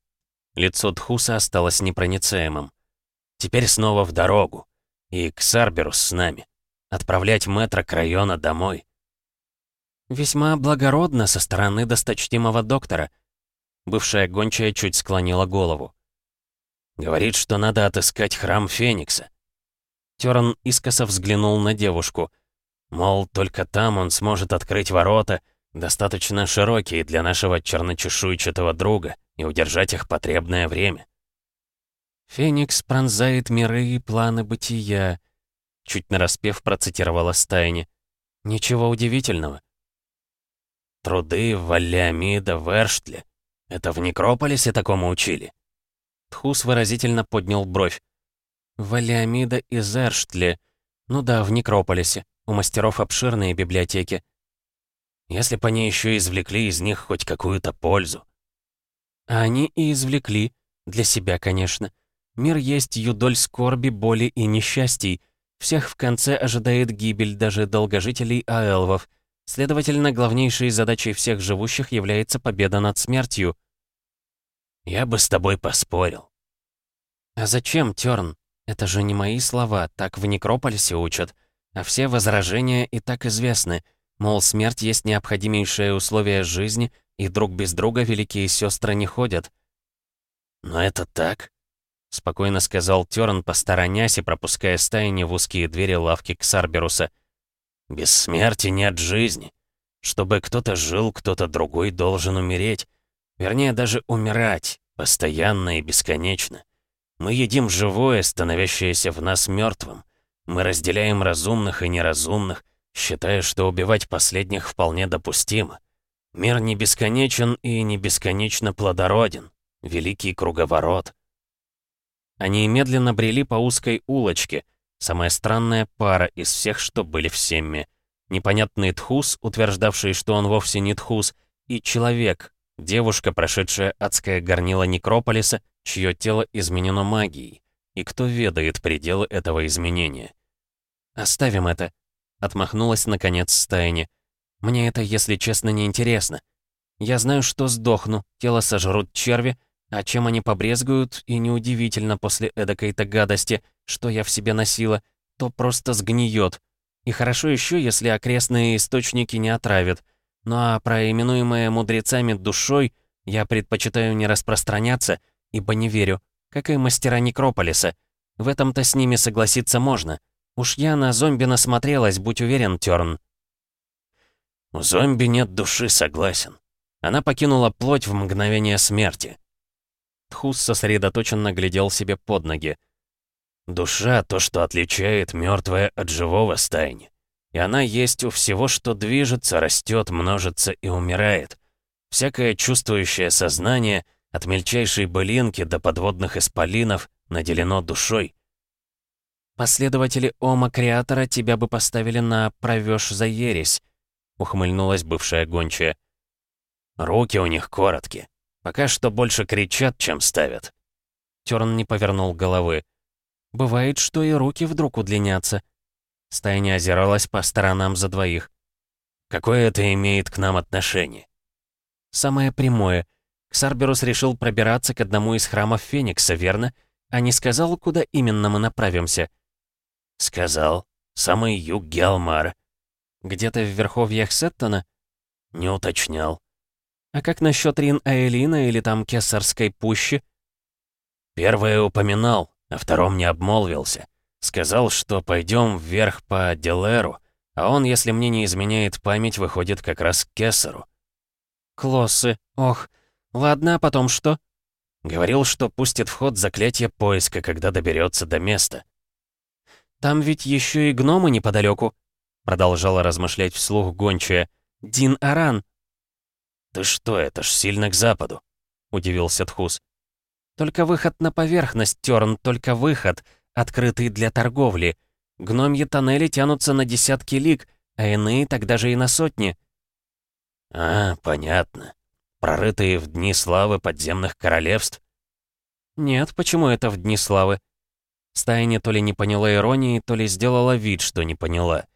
Лицо Тхуса осталось непроницаемым. Теперь снова в дорогу. И к Сарберус с нами. Отправлять мэтра к району домой. «Весьма благородно со стороны досточтимого доктора». Бывшая гончая чуть склонила голову. «Говорит, что надо отыскать храм Феникса». Терн искоса взглянул на девушку. Мол, только там он сможет открыть ворота, достаточно широкие для нашего черночешуйчатого друга и удержать их потребное время. «Феникс пронзает миры и планы бытия», — чуть нараспев процитировала Стайни. «Ничего удивительного». Труды Валиамида в Эрштле. Это в Некрополисе такому учили?» Тхус выразительно поднял бровь. «Валиамида из Эрштле. Ну да, в Некрополисе. У мастеров обширные библиотеки. Если бы они еще извлекли из них хоть какую-то пользу. А они и извлекли. Для себя, конечно. Мир есть юдоль скорби, боли и несчастий. Всех в конце ожидает гибель даже долгожителей Аэлвов. Следовательно, главнейшей задачей всех живущих является победа над смертью. Я бы с тобой поспорил. А зачем, Тёрн? Это же не мои слова, так в Некрополисе учат. А все возражения и так известны. Мол, смерть есть необходимейшее условие жизни, и друг без друга великие сестры не ходят. «Но это так?» — спокойно сказал Тёрн, посторонясь и пропуская стаяни в узкие двери лавки Ксарберуса. «Без смерти нет жизни. Чтобы кто-то жил, кто-то другой должен умереть. Вернее, даже умирать, постоянно и бесконечно. Мы едим живое, становящееся в нас мертвым. Мы разделяем разумных и неразумных, считая, что убивать последних вполне допустимо. Мир не бесконечен и не бесконечно плодороден. Великий круговорот. Они медленно брели по узкой улочке. Самая странная пара из всех, что были в Семме. Непонятный Тхус, утверждавший, что он вовсе не Тхус, и человек, девушка, прошедшая адское горнило Некрополиса, чье тело изменено магией. И кто ведает пределы этого изменения? «Оставим это», — отмахнулась наконец Стайни. «Мне это, если честно, не интересно. Я знаю, что сдохну, тело сожрут черви, а чем они побрезгуют, и неудивительно после эдакой-то гадости, что я в себе носила, то просто сгниет. И хорошо еще, если окрестные источники не отравят. Ну а про именуемое мудрецами душой я предпочитаю не распространяться, ибо не верю, как и мастера Некрополиса. В этом-то с ними согласиться можно. Уж я на зомби насмотрелась, будь уверен, Тёрн. У зомби нет души, согласен. Она покинула плоть в мгновение смерти. Тхус сосредоточенно глядел себе под ноги. Душа — то, что отличает мертвое от живого стайни. И она есть у всего, что движется, растет, множится и умирает. Всякое чувствующее сознание, от мельчайшей былинки до подводных исполинов, наделено душой. «Последователи Ома Креатора тебя бы поставили на «провёшь за ересь», — ухмыльнулась бывшая гончая. «Руки у них короткие. Пока что больше кричат, чем ставят. Терн не повернул головы. Бывает, что и руки вдруг удлинятся. Стая озиралась по сторонам за двоих. Какое это имеет к нам отношение? Самое прямое. Ксарберус решил пробираться к одному из храмов Феникса, верно? А не сказал, куда именно мы направимся? Сказал. Самый юг Геалмара. Где-то в верховьях Сеттона? Не уточнял. А как насчет Рин Аэлина или там Кессарской пущи? Первое упоминал, а втором не обмолвился. Сказал, что пойдем вверх по Делеру, а он, если мне не изменяет память, выходит как раз к Кессару. Клоссы, ох. Ладно, а потом что? Говорил, что пустит в ход заклятие поиска, когда доберется до места. Там ведь еще и гномы неподалеку, продолжала размышлять вслух гончая. Дин Аран, «Ты что, это ж сильно к западу», — удивился Тхус. «Только выход на поверхность, Тёрн, только выход, открытый для торговли. Гномьи тоннели тянутся на десятки лиг, а иные так даже и на сотни». «А, понятно. Прорытые в дни славы подземных королевств?» «Нет, почему это в дни славы?» Стайни то ли не поняла иронии, то ли сделала вид, что не поняла.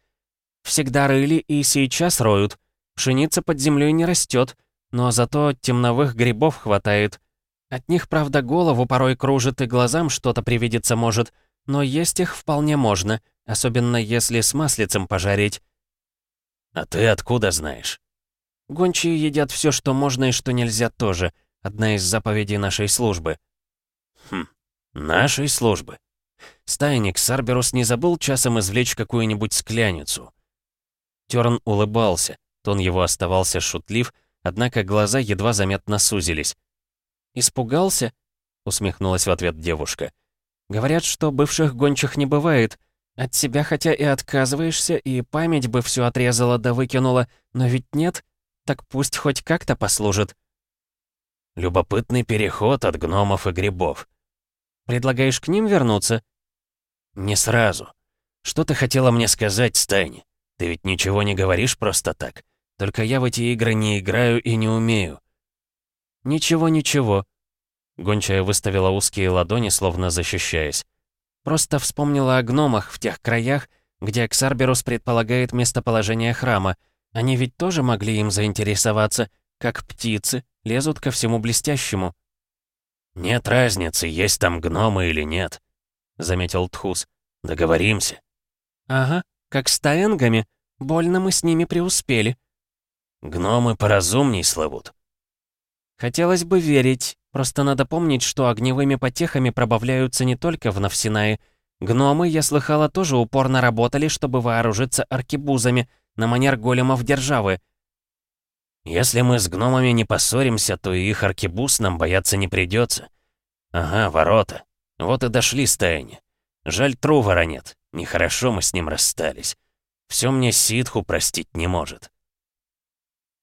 «Всегда рыли и сейчас роют. Пшеница под землей не растет, но зато темновых грибов хватает. От них, правда, голову порой кружит и глазам что-то привидеться может, но есть их вполне можно, особенно если с маслицем пожарить. «А ты откуда знаешь?» «Гончие едят все, что можно и что нельзя тоже. Одна из заповедей нашей службы». «Хм, нашей службы?» Стайник Сарберус не забыл часом извлечь какую-нибудь скляницу. Терн улыбался, тон его оставался шутлив, однако глаза едва заметно сузились. «Испугался?» — усмехнулась в ответ девушка. «Говорят, что бывших гончих не бывает. От себя хотя и отказываешься, и память бы все отрезала да выкинула, но ведь нет. так пусть хоть как-то послужит». Любопытный переход от гномов и грибов. Предлагаешь к ним вернуться? Не сразу. Что ты хотела мне сказать, Стайни? Ты ведь ничего не говоришь просто так. Только я в эти игры не играю и не умею. Ничего, ничего. Гончая выставила узкие ладони, словно защищаясь. Просто вспомнила о гномах в тех краях, где Ксарберус предполагает местоположение храма. Они ведь тоже могли им заинтересоваться, как птицы лезут ко всему блестящему. «Нет разницы, есть там гномы или нет», — заметил Тхус. «Договоримся». «Ага, как с таэнгами. Больно мы с ними преуспели». «Гномы поразумней славут». «Хотелось бы верить. Просто надо помнить, что огневыми потехами пробавляются не только в Навсинае. Гномы, я слыхала, тоже упорно работали, чтобы вооружиться аркебузами, на манер големов державы. Если мы с гномами не поссоримся, то и их аркебуз нам бояться не придется. Ага, ворота. Вот и дошли стаяни. Жаль, Трувора нет. Нехорошо мы с ним расстались. Все мне ситху простить не может.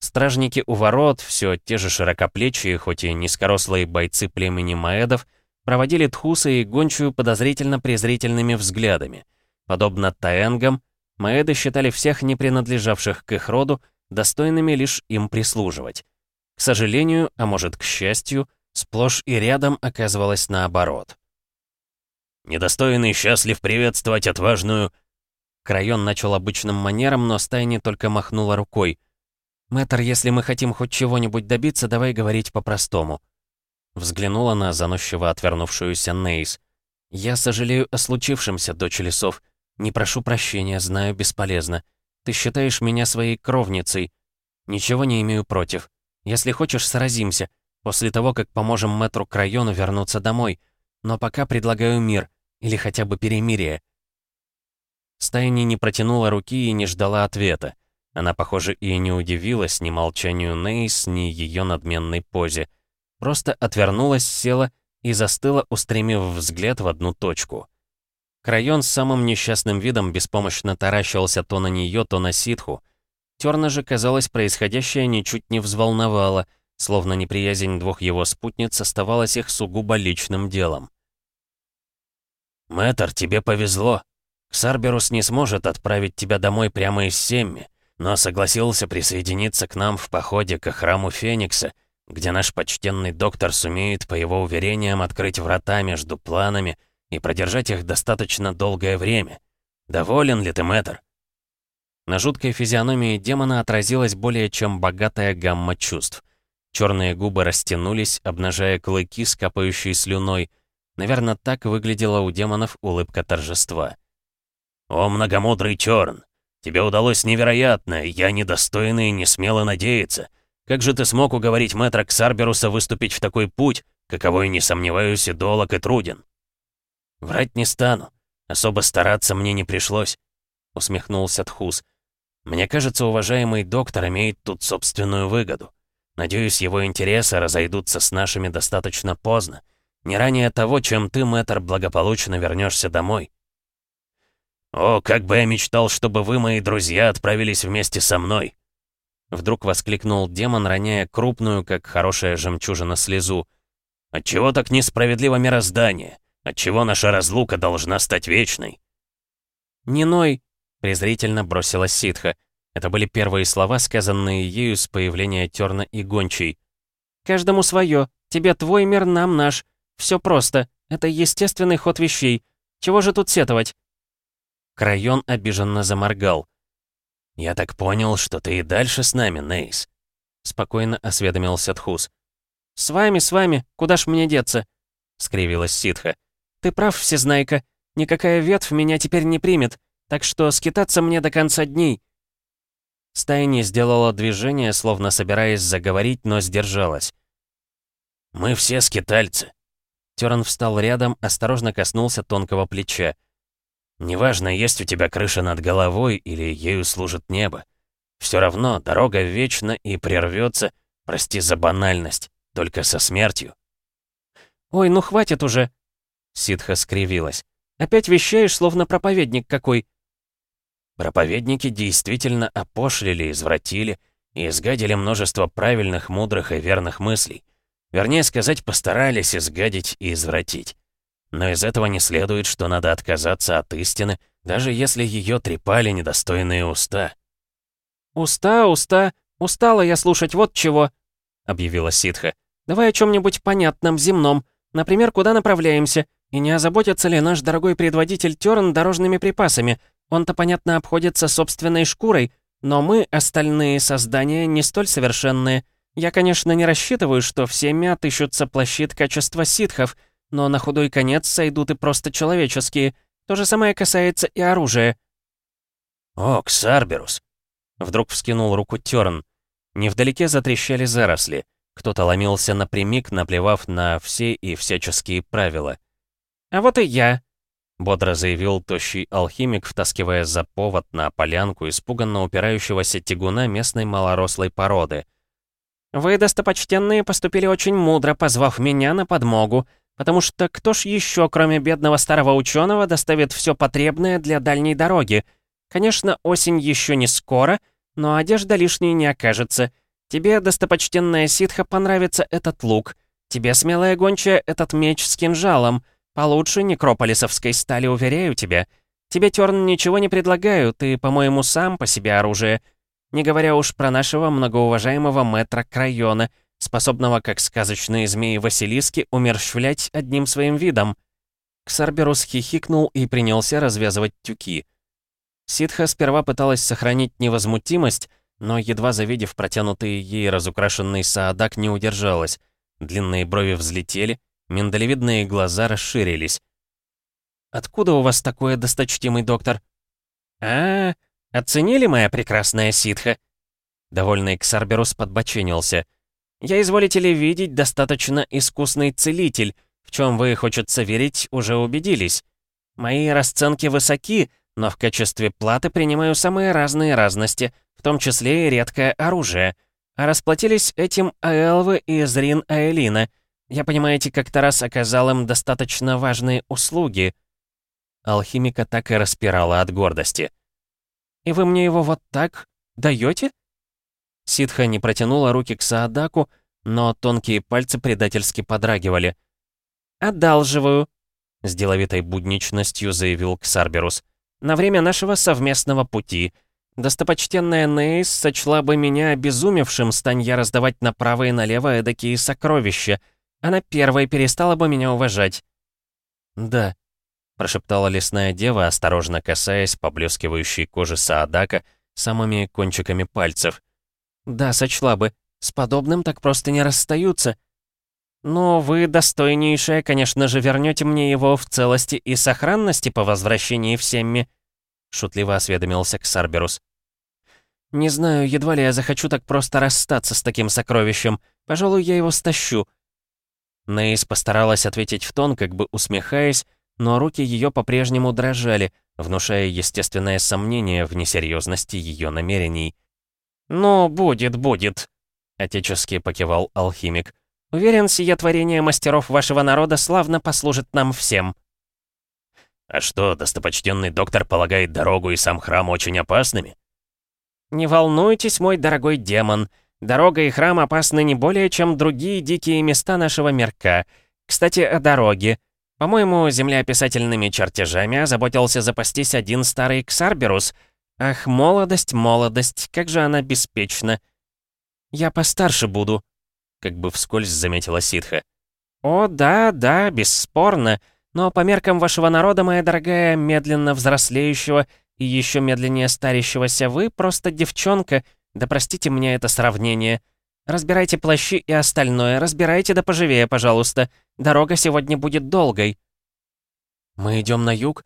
Стражники у ворот, все те же широкоплечие, хоть и низкорослые бойцы племени Маэдов, проводили Тхуса и Гончую подозрительно-презрительными взглядами. Подобно Таэнгам, Маэды считали всех не принадлежавших к их роду достойными лишь им прислуживать. К сожалению, а может к счастью, сплошь и рядом оказывалось наоборот. «Недостойный счастлив приветствовать отважную...» Крайон начал обычным манером, но Стайни только махнула рукой. «Мэтр, если мы хотим хоть чего-нибудь добиться, давай говорить по-простому». Взглянула на заносчиво отвернувшуюся Нейс. «Я сожалею о случившемся, дочь лесов. Не прошу прощения, знаю, бесполезно. Ты считаешь меня своей кровницей. Ничего не имею против. Если хочешь, сразимся. После того, как поможем мэтру к району вернуться домой. Но пока предлагаю мир. Или хотя бы перемирие. Стайни не протянула руки и не ждала ответа. Она, похоже, и не удивилась ни молчанию Нейс, ни ее надменной позе. Просто отвернулась, села и застыла, устремив взгляд в одну точку. Крайон с самым несчастным видом беспомощно таращился то на нее, то на ситху. Терна же, казалось, происходящее ничуть не взволновало, словно неприязнь двух его спутниц оставалась их сугубо личным делом. «Мэтр, тебе повезло. Ксарберус не сможет отправить тебя домой прямо из Семми, но согласился присоединиться к нам в походе к храму Феникса, где наш почтенный доктор сумеет, по его уверениям, открыть врата между планами — и продержать их достаточно долгое время. Доволен ли ты, мэтр?» На жуткой физиономии демона отразилась более чем богатая гамма чувств. Черные губы растянулись, обнажая клыки с слюной. Наверное, так выглядела у демонов улыбка торжества. «О, многомудрый Черн! Тебе удалось невероятно, я недостойный и не смело надеяться. Как же ты смог уговорить мэтра Ксарберуса выступить в такой путь, каковой, не сомневаюсь, и долог и труден?» «Врать не стану. Особо стараться мне не пришлось», — усмехнулся Тхус. «Мне кажется, уважаемый доктор имеет тут собственную выгоду. Надеюсь, его интересы разойдутся с нашими достаточно поздно. Не ранее того, чем ты, мэтр, благополучно вернешься домой». «О, как бы я мечтал, чтобы вы, мои друзья, отправились вместе со мной!» Вдруг воскликнул демон, роняя крупную, как хорошая жемчужина, слезу. «Отчего так несправедливо мироздание? Отчего наша разлука должна стать вечной?» «Не ной!» — презрительно бросила ситха. Это были первые слова, сказанные ею с появления Терна и Гончей. «Каждому свое. Тебе твой мир, нам наш. Все просто. Это естественный ход вещей. Чего же тут сетовать?» Крайон обиженно заморгал. «Я так понял, что ты и дальше с нами, Нейс», — спокойно осведомился Тхус. «С вами, с вами. Куда ж мне деться?» — скривилась ситха. «Ты прав, Всезнайка. Никакая ветвь меня теперь не примет, так что скитаться мне до конца дней». Стайни сделала движение, словно собираясь заговорить, но сдержалась. «Мы все скитальцы». Терн встал рядом, осторожно коснулся тонкого плеча. «Неважно, есть у тебя крыша над головой или ею служит небо. Все равно дорога вечна и прервется, прости за банальность, только со смертью». «Ой, ну хватит уже!» Ситха скривилась. «Опять вещаешь, словно проповедник какой». Проповедники действительно опошлили, извратили и изгадили множество правильных, мудрых и верных мыслей. Вернее сказать, постарались изгадить и извратить. Но из этого не следует, что надо отказаться от истины, даже если ее трепали недостойные уста. «Уста, уста, устала я слушать вот чего», — объявила ситха. «Давай о чем-нибудь понятном, земном. Например, куда направляемся? И не озаботится ли наш дорогой предводитель Терн дорожными припасами? Он-то, понятно, обходится собственной шкурой, но мы, остальные создания, не столь совершенные. Я, конечно, не рассчитываю, что всеми отыщутся плащи качества ситхов, но на худой конец сойдут и просто человеческие. То же самое касается и оружия». «О, Ксарберус!» Вдруг вскинул руку Терн. Невдалеке затрещали заросли. Кто-то ломился напрямик, наплевав на все и всяческие правила. «А вот и я», — бодро заявил тощий алхимик, втаскивая за повод на полянку испуганно упирающегося тягуна местной малорослой породы. «Вы, достопочтенные, поступили очень мудро, позвав меня на подмогу, потому что кто ж еще, кроме бедного старого ученого, доставит все потребное для дальней дороги? Конечно, осень еще не скоро, но одежда лишней не окажется. Тебе, достопочтенная ситха, понравится этот лук. Тебе, смелая гончая, этот меч с кинжалом. Получше некрополисовской стали, уверяю тебя. Тебе, Терн, ничего не предлагаю, ты, по-моему, сам по себе оружие. Не говоря уж про нашего многоуважаемого мэтра Крайона, способного, как сказочные змеи-василиски, умерщвлять одним своим видом. Ксарберус хихикнул и принялся развязывать тюки. Ситха сперва пыталась сохранить невозмутимость, но, едва завидев протянутый ей разукрашенный саадак, не удержалась. Длинные брови взлетели, миндалевидные глаза расширились. «Откуда у вас такое, досточтимый доктор?» а, -а, оценили, моя прекрасная ситха?» Довольный Ксарберус подбоченился. «Я, изволите ли видеть, достаточно искусный целитель, в чем вы, хочется верить, уже убедились. Мои расценки высоки, но в качестве платы принимаю самые разные разности, в том числе и редкое оружие. А расплатились этим Аэлвы и Зрин Аэлина. Я, понимаете, как-то раз оказал им достаточно важные услуги». Алхимика так и распирала от гордости. «И вы мне его вот так даете? Ситха не протянула руки к Саадаку, но тонкие пальцы предательски подрагивали. «Одалживаю», — с деловитой будничностью заявил Ксарберус на время нашего совместного пути. Достопочтенная Нейс сочла бы меня обезумевшим, стань я раздавать направо и налево эдакие сокровища. Она первой перестала бы меня уважать». «Да», — прошептала лесная дева, осторожно касаясь поблескивающей кожи Саадака самыми кончиками пальцев. «Да, сочла бы. С подобным так просто не расстаются. Но вы, достойнейшая, конечно же, вернете мне его в целости и сохранности по возвращении в Семми», — шутливо осведомился Ксарберус. «Не знаю, едва ли я захочу так просто расстаться с таким сокровищем. Пожалуй, я его стащу». Нейс постаралась ответить в тон, как бы усмехаясь, но руки ее по-прежнему дрожали, внушая естественное сомнение в несерьезности ее намерений. «Ну, будет, будет», — отечески покивал алхимик. Уверен, сие творение мастеров вашего народа славно послужит нам всем». «А что, достопочтенный доктор полагает дорогу и сам храм очень опасными?» «Не волнуйтесь, мой дорогой демон. Дорога и храм опасны не более, чем другие дикие места нашего мирка. Кстати, о дороге. По-моему, землеописательными чертежами озаботился запастись один старый Ксарберус. Ах, молодость, молодость, как же она беспечна. Я постарше буду», как бы вскользь заметила ситха. «О, да, да, бесспорно. Но по меркам вашего народа, моя дорогая, медленно взрослеющего и еще медленнее старящегося, вы просто девчонка, да простите мне это сравнение. Разбирайте плащи и остальное, разбирайте да поживее, пожалуйста. Дорога сегодня будет долгой». «Мы идем на юг?»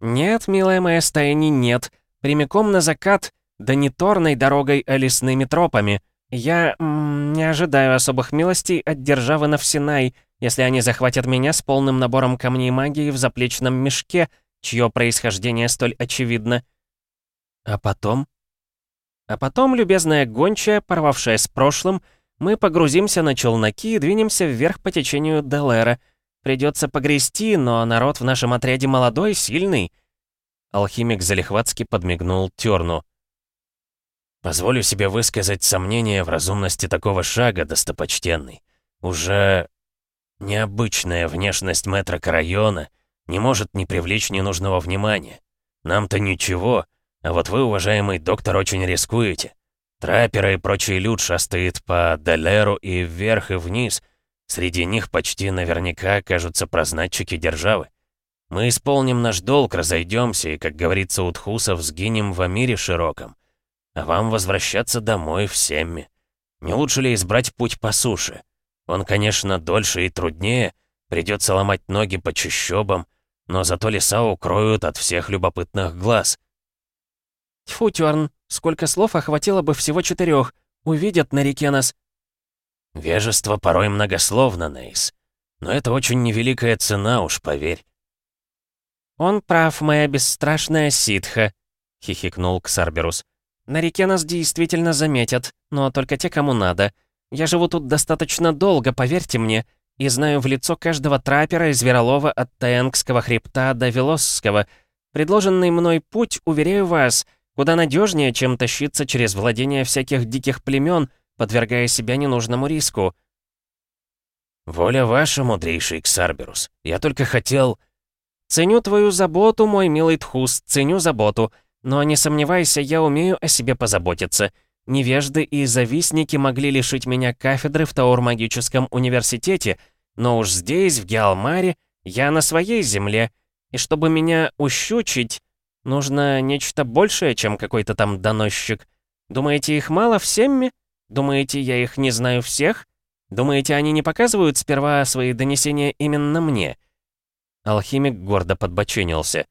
«Нет, милая моя стаяни, нет. Прямиком на закат, да не торной дорогой, а лесными тропами». «Я не ожидаю особых милостей от державы Навсинай, если они захватят меня с полным набором камней магии в заплечном мешке, чье происхождение столь очевидно». «А потом?» «А потом, любезная гончая, порвавшая с прошлым, мы погрузимся на челноки и двинемся вверх по течению Делера. Придется погрести, но народ в нашем отряде молодой, сильный». Алхимик залихватски подмигнул Терну. Позволю себе высказать сомнение в разумности такого шага, достопочтенный. Уже необычная внешность мэтра Карайона не может не привлечь ненужного внимания. Нам-то ничего, а вот вы, уважаемый доктор, очень рискуете. Трапперы и прочий люд шастает по Далеру и вверх и вниз. Среди них почти наверняка окажутся прознатчики державы. Мы исполним наш долг, разойдемся и, как говорится у тхусов, сгинем в мире широком. А вам возвращаться домой в Семме. Не лучше ли избрать путь по суше? Он, конечно, дольше и труднее, придется ломать ноги по чащобам, но зато леса укроют от всех любопытных глаз. Тьфу, Тёрн, сколько слов охватило бы всего четырех. Увидят на реке нас. Вежество порой многословно, Нейс. Но это очень невеликая цена, уж поверь. «Он прав, моя бесстрашная ситха», — хихикнул Ксарберус. «На реке нас действительно заметят, но только те, кому надо. Я живу тут достаточно долго, поверьте мне, и знаю в лицо каждого траппера и зверолова от Таэнгского хребта до Велосского. Предложенный мной путь, уверяю вас, — Куда надежнее, чем тащиться через владения всяких диких племен, подвергая себя ненужному риску. «Воля ваша, мудрейший Ксарберус. Я только хотел...» «Ценю твою заботу, мой милый Тхус, ценю заботу. Но не сомневайся, я умею о себе позаботиться. Невежды и завистники могли лишить меня кафедры в Таурмагическом университете, но уж здесь, в Геалмаре, я на своей земле. И чтобы меня ущучить, Нужно нечто большее, чем какой-то там доносчик. Думаете, их мало в Семме? Думаете, я их не знаю всех? Думаете, они не показывают сперва свои донесения именно мне?» Алхимик гордо подбоченился.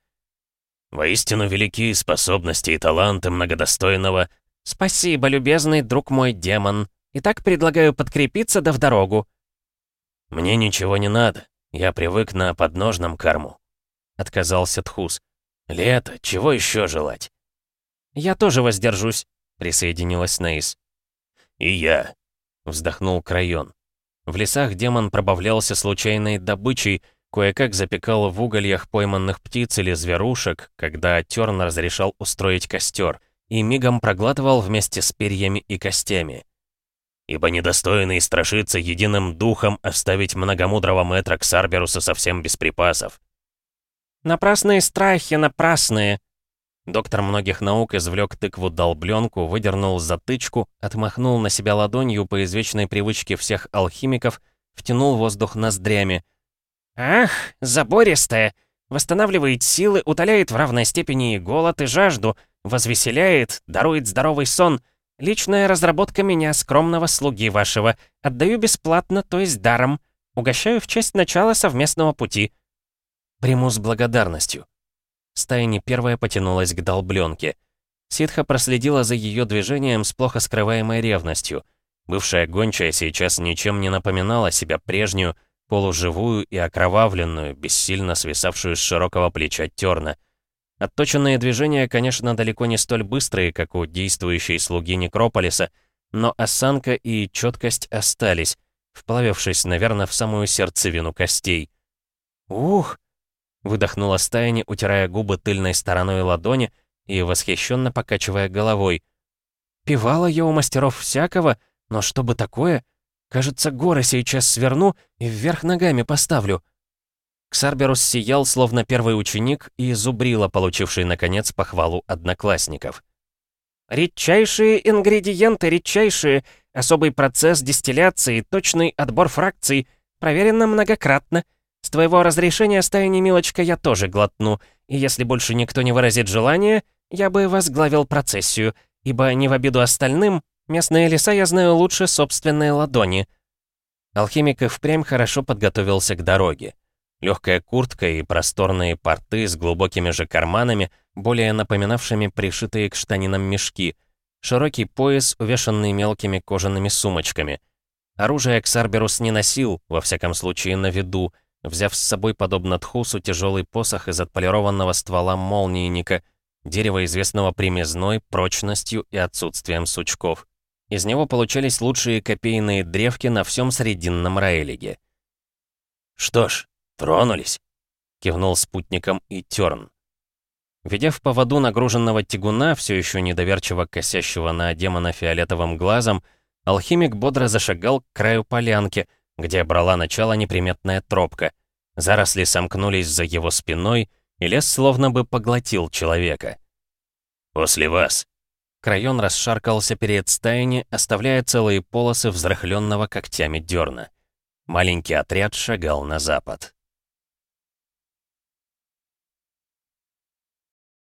«Воистину великие способности и таланты многодостойного...» «Спасибо, любезный друг мой демон. Итак, предлагаю подкрепиться да в дорогу». «Мне ничего не надо. Я привык на подножном карму», — отказался Тхус. «Лето, чего еще желать?» «Я тоже воздержусь», — присоединилась Нейс. «И я», — вздохнул Крайон. В лесах демон пробавлялся случайной добычей, кое-как запекал в угольях пойманных птиц или зверушек, когда Терн разрешал устроить костер, и мигом проглатывал вместе с перьями и костями. «Ибо недостойный страшится единым духом оставить многомудрого мэтра Ксарберуса совсем без припасов. «Напрасные страхи, напрасные!» Доктор многих наук извлек тыкву-долбленку, выдернул затычку, отмахнул на себя ладонью по извечной привычке всех алхимиков, втянул воздух ноздрями. «Ах, забористая! Восстанавливает силы, утоляет в равной степени и голод, и жажду, возвеселяет, дарует здоровый сон. Личная разработка меня, скромного слуги вашего. Отдаю бесплатно, то есть даром. Угощаю в честь начала совместного пути. Приму с благодарностью. Стая первая потянулась к долбленке. Ситха проследила за ее движением с плохо скрываемой ревностью. Бывшая гончая сейчас ничем не напоминала себя прежнюю, полуживую и окровавленную, бессильно свисавшую с широкого плеча терна. Отточенные движения, конечно, далеко не столь быстрые, как у действующей слуги Некрополиса, но осанка и четкость остались, вплавившись, наверное, в самую сердцевину костей. «Ух!» Выдохнула Стайни, утирая губы тыльной стороной ладони и восхищенно покачивая головой. «Пивала я у мастеров всякого, но что бы такое? Кажется, горы сейчас сверну и вверх ногами поставлю». Ксарберус сиял, словно первый ученик, и зубрила, получивший, наконец, похвалу одноклассников. «Редчайшие ингредиенты, редчайшие, особый процесс дистилляции, точный отбор фракций, проверено многократно». С твоего разрешения, стаяни, милочка, я тоже глотну, и если больше никто не выразит желания, я бы возглавил процессию, ибо не в обиду остальным, местные леса я знаю лучше собственной ладони». Алхимик и впрямь хорошо подготовился к дороге. Легкая куртка и просторные порты с глубокими же карманами, более напоминавшими пришитые к штанинам мешки, широкий пояс, увешанный мелкими кожаными сумочками. Оружие Ксарберус не носил, во всяком случае на виду, взяв с собой, подобно Тхусу, тяжелый посох из отполированного ствола молниеника, дерева, известного примезной, прочностью и отсутствием сучков. Из него получались лучшие копейные древки на всем Срединном Раэлиге. «Что ж, тронулись», — кивнул спутником и Тёрн. Ведя в поводу нагруженного тягуна, все еще недоверчиво косящего на демона фиолетовым глазом, алхимик бодро зашагал к краю полянки, где брала начало неприметная тропка. Заросли сомкнулись за его спиной, и лес словно бы поглотил человека. «После вас!» Крайон расшаркался перед стаяни, оставляя целые полосы взрыхленного когтями дерна. Маленький отряд шагал на запад.